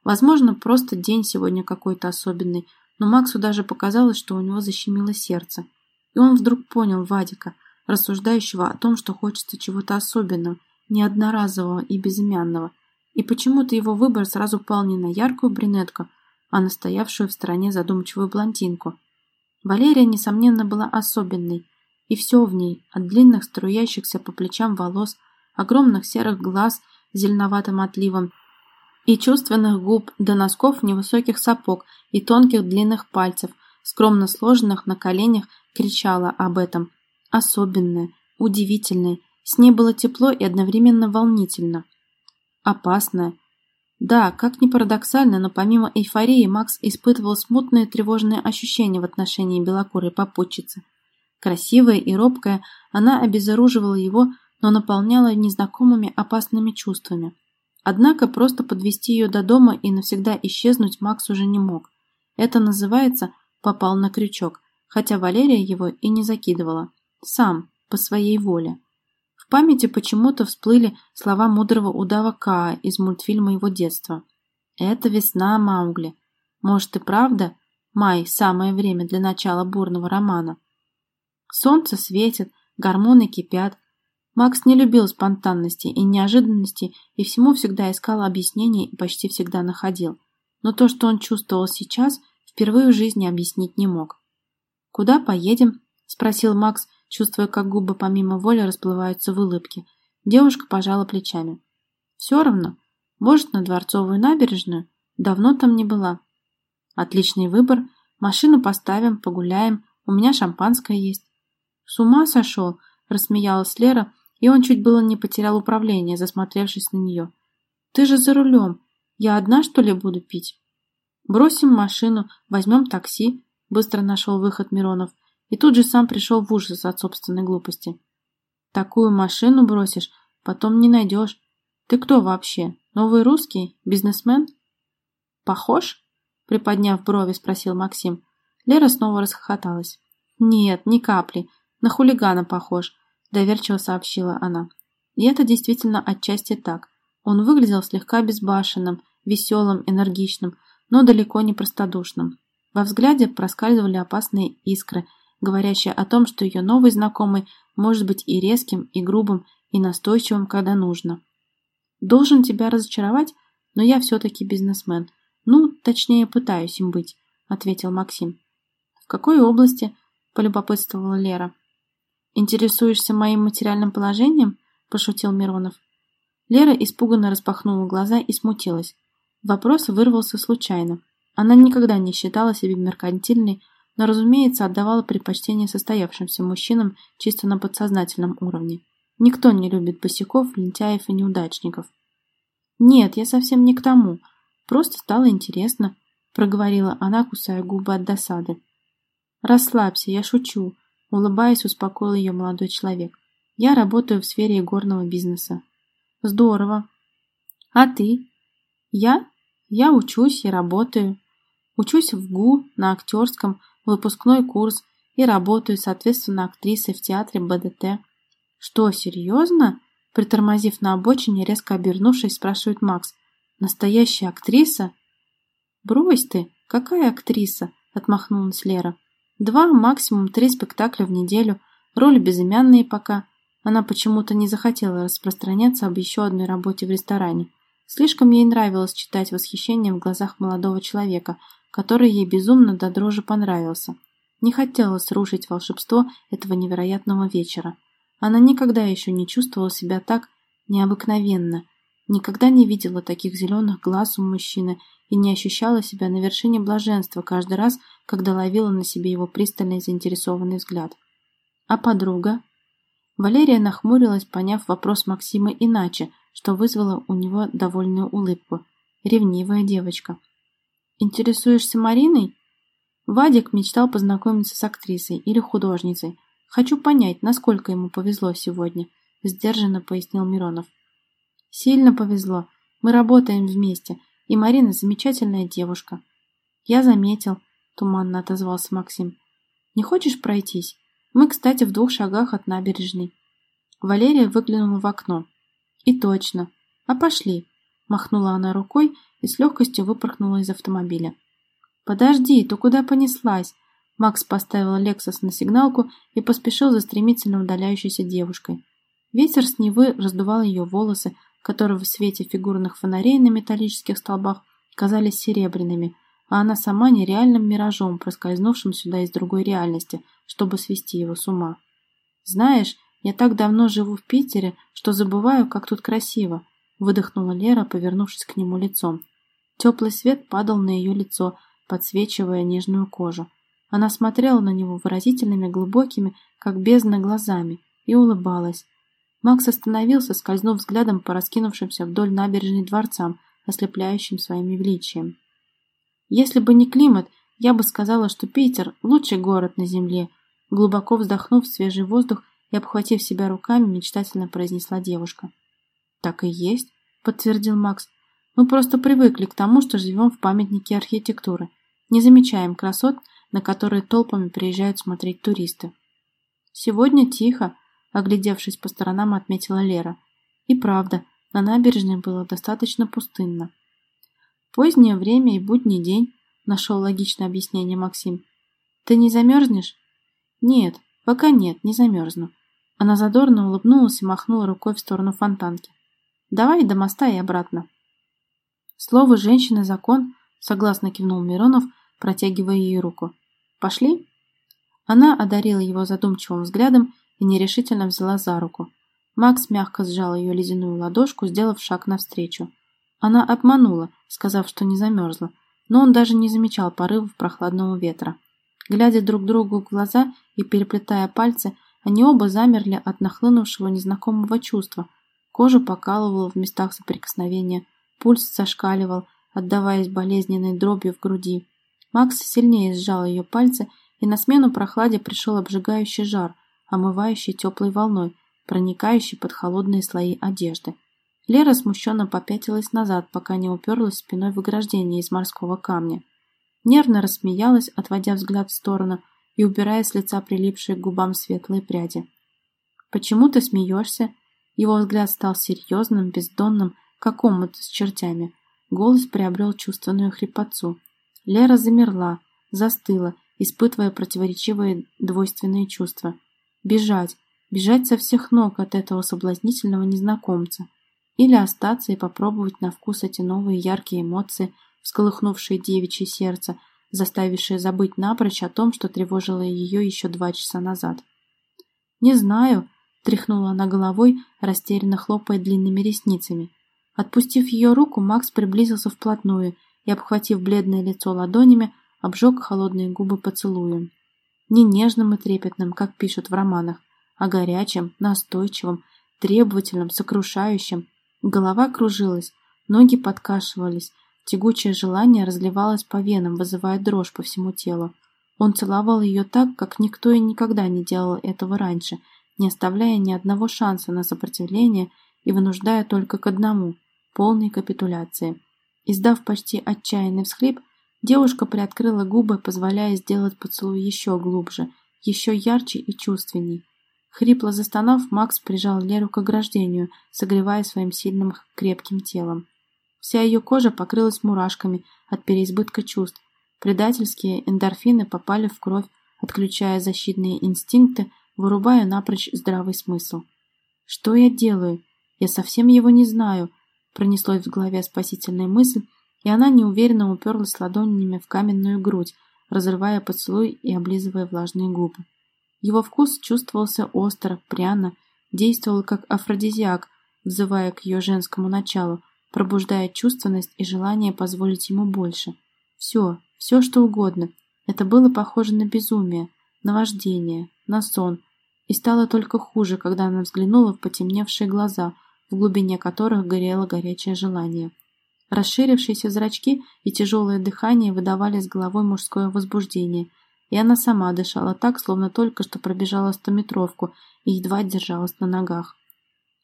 Возможно, просто день сегодня какой-то особенный, но Максу даже показалось, что у него защемило сердце. И он вдруг понял Вадика, рассуждающего о том, что хочется чего-то особенного, не одноразового и безымянного. И почему-то его выбор сразу пал не на яркую брюнетку, а на стоявшую в стороне задумчивую блондинку. Валерия, несомненно, была особенной, и все в ней, от длинных струящихся по плечам волос, огромных серых глаз с зеленоватым отливом и чувственных губ до носков невысоких сапог и тонких длинных пальцев, скромно сложенных на коленях, кричала об этом. Особенное, удивительное, с ней было тепло и одновременно волнительно. Опасное. Да, как ни парадоксально, но помимо эйфории Макс испытывал смутные тревожные ощущения в отношении белокурой попутчицы – Красивая и робкая, она обезоруживала его, но наполняла незнакомыми опасными чувствами. Однако просто подвести ее до дома и навсегда исчезнуть Макс уже не мог. Это называется «попал на крючок», хотя Валерия его и не закидывала. Сам, по своей воле. В памяти почему-то всплыли слова мудрого удава Каа из мультфильма его детства. «Это весна Маугли. Может и правда, май – самое время для начала бурного романа». Солнце светит, гормоны кипят. Макс не любил спонтанности и неожиданности и всему всегда искал объяснение и почти всегда находил. Но то, что он чувствовал сейчас, впервые в жизни объяснить не мог. «Куда поедем?» – спросил Макс, чувствуя, как губы помимо воли расплываются в улыбке. Девушка пожала плечами. «Все равно. Может, на Дворцовую набережную? Давно там не была». «Отличный выбор. Машину поставим, погуляем. У меня шампанское есть». «С ума сошел?» – рассмеялась Лера, и он чуть было не потерял управление, засмотревшись на нее. «Ты же за рулем. Я одна, что ли, буду пить?» «Бросим машину, возьмем такси», – быстро нашел выход Миронов, и тут же сам пришел в ужас от собственной глупости. «Такую машину бросишь, потом не найдешь. Ты кто вообще? Новый русский? Бизнесмен?» «Похож?» – приподняв брови, спросил Максим. Лера снова расхохоталась. «Нет, ни капли. На хулигана похож, доверчиво сообщила она. И это действительно отчасти так. Он выглядел слегка безбашенным, веселым, энергичным, но далеко не простодушным. Во взгляде проскальзывали опасные искры, говорящие о том, что ее новый знакомый может быть и резким, и грубым, и настойчивым, когда нужно. «Должен тебя разочаровать, но я все-таки бизнесмен. Ну, точнее, пытаюсь им быть», — ответил Максим. «В какой области?» — полюбопытствовала Лера. «Интересуешься моим материальным положением?» – пошутил Миронов. Лера испуганно распахнула глаза и смутилась. Вопрос вырвался случайно. Она никогда не считала себя меркантильной, но, разумеется, отдавала предпочтение состоявшимся мужчинам чисто на подсознательном уровне. Никто не любит босиков, лентяев и неудачников. «Нет, я совсем не к тому. Просто стало интересно», – проговорила она, кусая губы от досады. «Расслабься, я шучу», Улыбаясь, успокоил ее молодой человек. Я работаю в сфере игорного бизнеса. Здорово. А ты? Я? Я учусь и работаю. Учусь в ГУ на актерском, выпускной курс и работаю, соответственно, актрисой в театре БДТ. Что, серьезно? Притормозив на обочине, резко обернувшись, спрашивает Макс. Настоящая актриса? Брось ты, какая актриса? Отмахнулась Лера. Два, максимум три спектакля в неделю, роли безымянные пока. Она почему-то не захотела распространяться об еще одной работе в ресторане. Слишком ей нравилось читать восхищение в глазах молодого человека, который ей безумно до дрожи понравился. Не хотелось рушить волшебство этого невероятного вечера. Она никогда еще не чувствовала себя так необыкновенно, никогда не видела таких зеленых глаз у мужчины и не ощущала себя на вершине блаженства каждый раз, когда ловила на себе его пристальный заинтересованный взгляд. А подруга? Валерия нахмурилась, поняв вопрос Максима иначе, что вызвало у него довольную улыбку. Ревнивая девочка. «Интересуешься Мариной?» Вадик мечтал познакомиться с актрисой или художницей. Хочу понять, насколько ему повезло сегодня, сдержанно пояснил Миронов. Сильно повезло. Мы работаем вместе, и Марина замечательная девушка. Я заметил, туманно отозвался Максим. Не хочешь пройтись? Мы, кстати, в двух шагах от набережной. Валерия выглянула в окно. И точно. А пошли. Махнула она рукой и с легкостью выпорхнула из автомобиля. «Подожди, ты куда понеслась?» Макс поставил Лексус на сигналку и поспешил за стремительно удаляющейся девушкой. Ветер с Невы раздувал ее волосы, которые в свете фигурных фонарей на металлических столбах казались серебряными, а она сама нереальным миражом, проскользнувшим сюда из другой реальности, чтобы свести его с ума. «Знаешь, я так давно живу в Питере, что забываю, как тут красиво», выдохнула Лера, повернувшись к нему лицом. Теплый свет падал на ее лицо, подсвечивая нежную кожу. Она смотрела на него выразительными, глубокими, как бездна, глазами и улыбалась. Макс остановился, скользнув взглядом по раскинувшимся вдоль набережной дворцам, ослепляющим своим величием. «Если бы не климат, я бы сказала, что Питер – лучший город на земле», глубоко вздохнув в свежий воздух и обхватив себя руками, мечтательно произнесла девушка. «Так и есть», – подтвердил Макс. «Мы просто привыкли к тому, что живем в памятнике архитектуры. Не замечаем красот, на которые толпами приезжают смотреть туристы. Сегодня тихо, оглядевшись по сторонам, отметила Лера. И правда, на набережной было достаточно пустынно. Позднее время и будний день, нашел логичное объяснение Максим. Ты не замерзнешь? Нет, пока нет, не замерзну. Она задорно улыбнулась и махнула рукой в сторону фонтанки. Давай до моста и обратно. Слово «женщина» закон, согласно кивнул Миронов, протягивая ей руку. «Пошли?» Она одарила его задумчивым взглядом и нерешительно взяла за руку. Макс мягко сжал ее ледяную ладошку, сделав шаг навстречу. Она обманула, сказав, что не замерзла, но он даже не замечал порывов прохладного ветра. Глядя друг другу в глаза и переплетая пальцы, они оба замерли от нахлынувшего незнакомого чувства. Кожу покалывало в местах соприкосновения, пульс зашкаливал, отдаваясь болезненной дробью в груди. Макс сильнее сжал ее пальцы, и на смену прохладе пришел обжигающий жар, омывающий теплой волной, проникающий под холодные слои одежды. Лера смущенно попятилась назад, пока не уперлась спиной в ограждение из морского камня. Нервно рассмеялась, отводя взгляд в сторону и убирая с лица прилипшие к губам светлые пряди. «Почему ты смеешься?» Его взгляд стал серьезным, бездонным, как омут с чертями. Голос приобрел чувственную хрипотцу. Лера замерла, застыла, испытывая противоречивые двойственные чувства. Бежать, бежать со всех ног от этого соблазнительного незнакомца. Или остаться и попробовать на вкус эти новые яркие эмоции, всколыхнувшие девичье сердце, заставившие забыть напрочь о том, что тревожило ее еще два часа назад. «Не знаю», — тряхнула она головой, растерянно хлопая длинными ресницами. Отпустив ее руку, Макс приблизился вплотную и, обхватив бледное лицо ладонями, обжег холодные губы поцелуем. Не нежным и трепетным, как пишут в романах, а горячим, настойчивым, требовательным, сокрушающим. Голова кружилась, ноги подкашивались, тягучее желание разливалось по венам, вызывая дрожь по всему телу. Он целовал ее так, как никто и никогда не делал этого раньше, не оставляя ни одного шанса на сопротивление и вынуждая только к одному – полной капитуляции. Издав почти отчаянный всхлип, Девушка приоткрыла губы, позволяя сделать поцелуй еще глубже, еще ярче и чувственней. Хрипло застонав, Макс прижал Леру к ограждению, согревая своим сильным крепким телом. Вся ее кожа покрылась мурашками от переизбытка чувств. Предательские эндорфины попали в кровь, отключая защитные инстинкты, вырубая напрочь здравый смысл. «Что я делаю? Я совсем его не знаю», пронеслось в голове спасительная мысль, и она неуверенно уперлась ладонями в каменную грудь, разрывая поцелуй и облизывая влажные губы. Его вкус чувствовался остро, пряно, действовал как афродизиак, взывая к ее женскому началу, пробуждая чувственность и желание позволить ему больше. Все, все что угодно. Это было похоже на безумие, на вождение, на сон, и стало только хуже, когда она взглянула в потемневшие глаза, в глубине которых горело горячее желание. Расширившиеся зрачки и тяжелое дыхание выдавали с головой мужское возбуждение, и она сама дышала так, словно только что пробежала стометровку и едва держалась на ногах.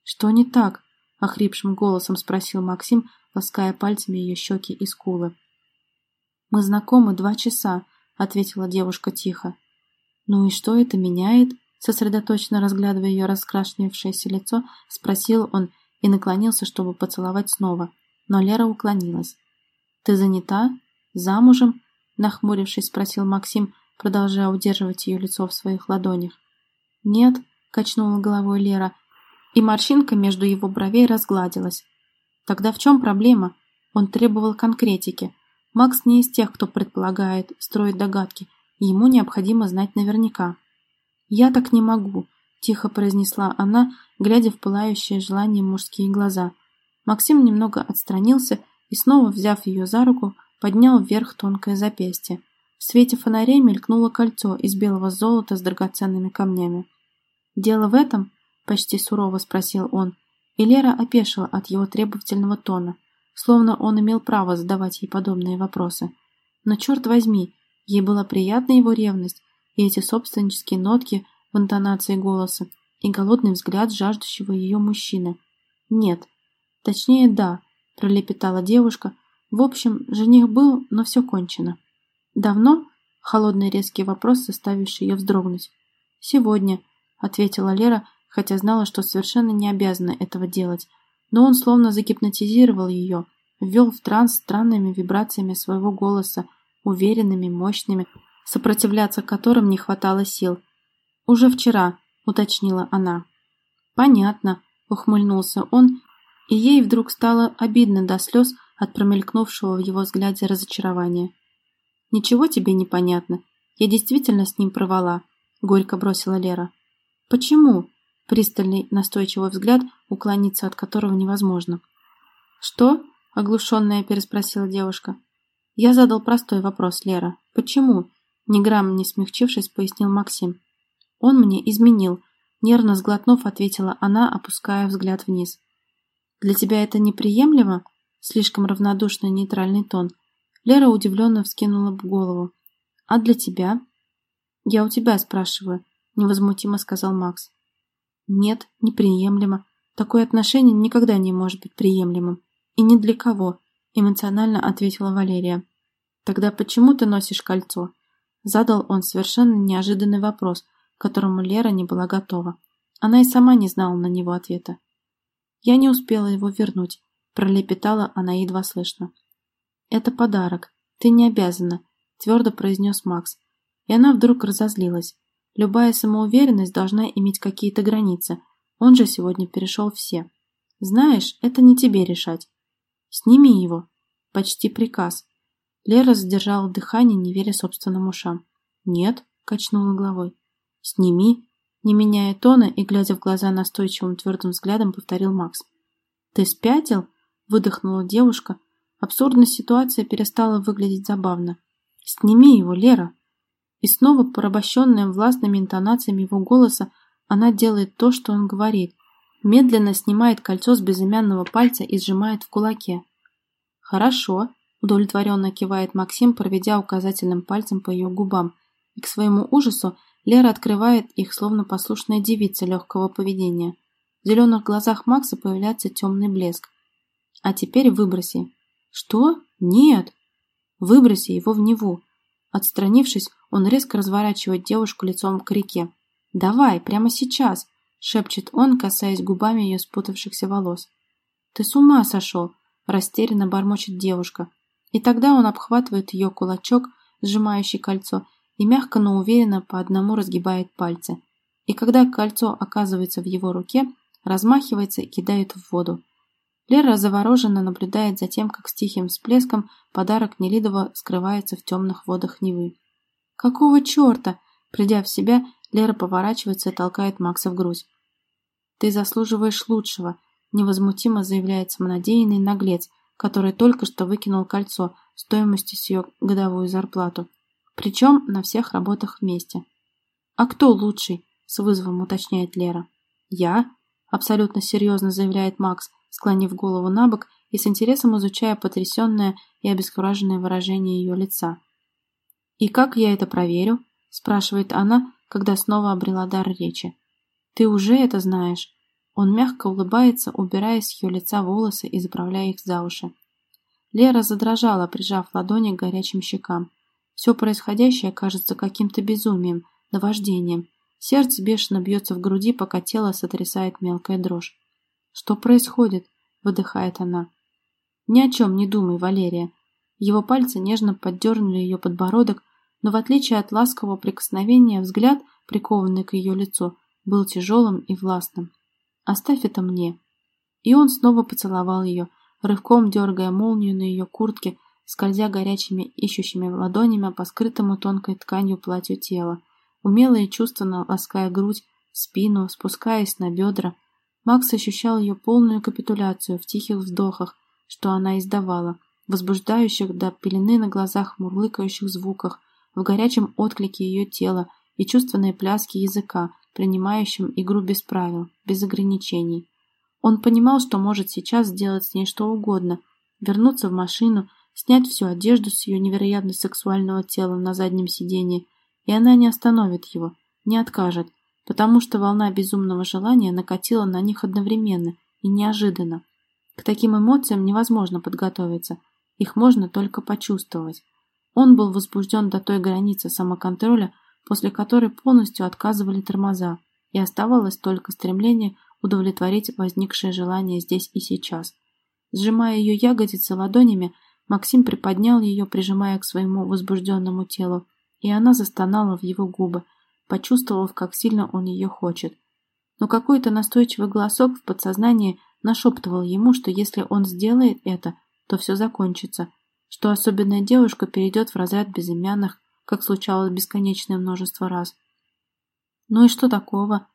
«Что не так?» — охрипшим голосом спросил Максим, лаская пальцами ее щеки и скулы. «Мы знакомы два часа», — ответила девушка тихо. «Ну и что это меняет?» Сосредоточенно разглядывая ее раскрашеневшееся лицо, спросил он и наклонился, чтобы поцеловать снова. Но Лера уклонилась. «Ты занята? Замужем?» Нахмурившись, спросил Максим, продолжая удерживать ее лицо в своих ладонях. «Нет», — качнула головой Лера, и морщинка между его бровей разгладилась. «Тогда в чем проблема?» Он требовал конкретики. Макс не из тех, кто предполагает, строит догадки. Ему необходимо знать наверняка. «Я так не могу», – тихо произнесла она, глядя в пылающие желанием мужские глаза. Максим немного отстранился и, снова взяв ее за руку, поднял вверх тонкое запястье. В свете фонарей мелькнуло кольцо из белого золота с драгоценными камнями. «Дело в этом?» – почти сурово спросил он, и Лера опешила от его требовательного тона, словно он имел право задавать ей подобные вопросы. Но черт возьми, ей была приятна его ревность, и эти собственнические нотки в интонации голоса, и голодный взгляд жаждущего ее мужчины. Нет. Точнее, да, пролепетала девушка. В общем, жених был, но все кончено. Давно? Холодный резкий вопрос, заставивший ее вздрогнуть. Сегодня, ответила Лера, хотя знала, что совершенно не обязана этого делать. Но он словно загипнотизировал ее, ввел в транс странными вибрациями своего голоса, уверенными, мощными, сопротивляться которым не хватало сил. «Уже вчера», — уточнила она. «Понятно», — ухмыльнулся он, и ей вдруг стало обидно до слез от промелькнувшего в его взгляде разочарования. «Ничего тебе не понятно. Я действительно с ним провала», — горько бросила Лера. «Почему?» — пристальный настойчивый взгляд, уклониться от которого невозможно. «Что?» — оглушенная переспросила девушка. «Я задал простой вопрос, Лера. Почему?» Ни грамм не смягчившись, пояснил Максим. Он мне изменил. Нервно сглотнув, ответила она, опуская взгляд вниз. Для тебя это неприемлемо? Слишком равнодушный нейтральный тон. Лера удивленно вскинула голову. А для тебя? Я у тебя спрашиваю, невозмутимо сказал Макс. Нет, неприемлемо. Такое отношение никогда не может быть приемлемым. И ни для кого, эмоционально ответила Валерия. Тогда почему ты носишь кольцо? Задал он совершенно неожиданный вопрос, к которому Лера не была готова. Она и сама не знала на него ответа. «Я не успела его вернуть», – пролепетала она едва слышно. «Это подарок. Ты не обязана», – твердо произнес Макс. И она вдруг разозлилась. Любая самоуверенность должна иметь какие-то границы. Он же сегодня перешел все. Знаешь, это не тебе решать. Сними его. Почти приказ. Лера задержала дыхание, не веря собственным ушам. «Нет», — качнула головой. «Сними», — не меняя тона и глядя в глаза настойчивым твердым взглядом, повторил Макс. «Ты спятил?» — выдохнула девушка. Абсурдная ситуация перестала выглядеть забавно. «Сними его, Лера!» И снова, порабощенная властными интонациями его голоса, она делает то, что он говорит. Медленно снимает кольцо с безымянного пальца и сжимает в кулаке. «Хорошо», Удовлетворенно кивает Максим, проведя указательным пальцем по ее губам. И к своему ужасу Лера открывает их, словно послушная девица легкого поведения. В зеленых глазах Макса появляется темный блеск. А теперь выброси. Что? Нет. Выброси его в Неву. Отстранившись, он резко разворачивает девушку лицом к реке. «Давай, прямо сейчас!» – шепчет он, касаясь губами ее спутавшихся волос. «Ты с ума сошел!» – растерянно бормочет девушка. И тогда он обхватывает ее кулачок, сжимающий кольцо, и мягко, но уверенно по одному разгибает пальцы. И когда кольцо оказывается в его руке, размахивается и кидает в воду. Лера завороженно наблюдает за тем, как с тихим всплеском подарок Нелидова скрывается в темных водах Невы. «Какого черта?» Придя в себя, Лера поворачивается и толкает Макса в грудь. «Ты заслуживаешь лучшего», – невозмутимо заявляет самонадеянный наглец, который только что выкинул кольцо стоимостью с ее годовую зарплату. Причем на всех работах вместе. «А кто лучший?» – с вызовом уточняет Лера. «Я?» – абсолютно серьезно заявляет Макс, склонив голову на бок и с интересом изучая потрясенное и обескураженное выражение ее лица. «И как я это проверю?» – спрашивает она, когда снова обрела дар речи. «Ты уже это знаешь». Он мягко улыбается, убирая с ее лица волосы и заправляя их за уши. Лера задрожала, прижав ладони к горячим щекам. Все происходящее кажется каким-то безумием, наваждением. Сердце бешено бьется в груди, пока тело сотрясает мелкая дрожь. «Что происходит?» – выдыхает она. «Ни о чем не думай, Валерия». Его пальцы нежно поддернули ее подбородок, но в отличие от ласкового прикосновения, взгляд, прикованный к ее лицу, был тяжелым и властным. «Оставь это мне». И он снова поцеловал ее, рывком дергая молнию на ее куртке, скользя горячими ищущими ладонями по скрытому тонкой тканью платью тела, умело и чувственно лаская грудь, спину, спускаясь на бедра. Макс ощущал ее полную капитуляцию в тихих вздохах, что она издавала, возбуждающих до пелены на глазах мурлыкающих звуках, в горячем отклике ее тела и чувственной пляски языка, принимающем игру без правил, без ограничений. Он понимал, что может сейчас сделать с ней что угодно, вернуться в машину, снять всю одежду с ее невероятно сексуального тела на заднем сиденье, и она не остановит его, не откажет, потому что волна безумного желания накатила на них одновременно и неожиданно. К таким эмоциям невозможно подготовиться, их можно только почувствовать. Он был возбужден до той границы самоконтроля, после которой полностью отказывали тормоза, и оставалось только стремление удовлетворить возникшее желание здесь и сейчас. Сжимая ее ягодицы ладонями, Максим приподнял ее, прижимая к своему возбужденному телу, и она застонала в его губы, почувствовав, как сильно он ее хочет. Но какой-то настойчивый голосок в подсознании нашептывал ему, что если он сделает это, то все закончится, что особенная девушка перейдет в разряд безымянных, как случалось бесконечное множество раз. Ну и что такого?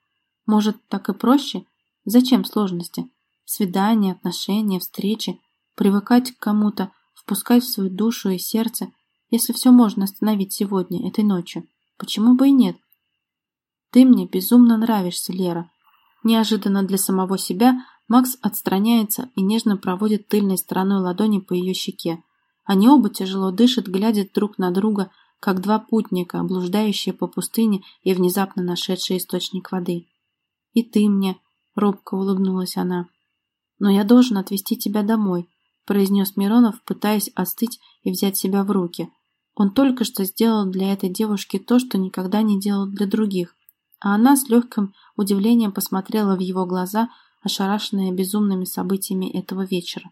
Может, так и проще? Зачем сложности? Свидания, отношения, встречи, привыкать к кому-то, впускать в свою душу и сердце, если все можно остановить сегодня, этой ночью. Почему бы и нет? Ты мне безумно нравишься, Лера. Неожиданно для самого себя Макс отстраняется и нежно проводит тыльной стороной ладони по ее щеке. Они оба тяжело дышат, глядя друг на друга, как два путника, блуждающие по пустыне и внезапно нашедшие источник воды. «И ты мне», — робко улыбнулась она. «Но я должен отвезти тебя домой», — произнес Миронов, пытаясь остыть и взять себя в руки. Он только что сделал для этой девушки то, что никогда не делал для других. А она с легким удивлением посмотрела в его глаза, ошарашенная безумными событиями этого вечера.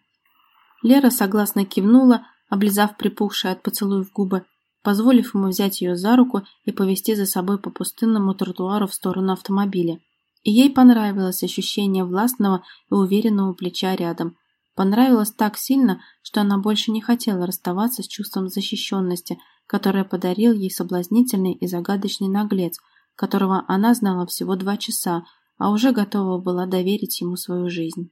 Лера согласно кивнула, облизав припухшие от поцелуев губы, позволив ему взять ее за руку и повести за собой по пустынному тротуару в сторону автомобиля. И ей понравилось ощущение властного и уверенного плеча рядом. Понравилось так сильно, что она больше не хотела расставаться с чувством защищенности, которое подарил ей соблазнительный и загадочный наглец – которого она знала всего два часа, а уже готова была доверить ему свою жизнь.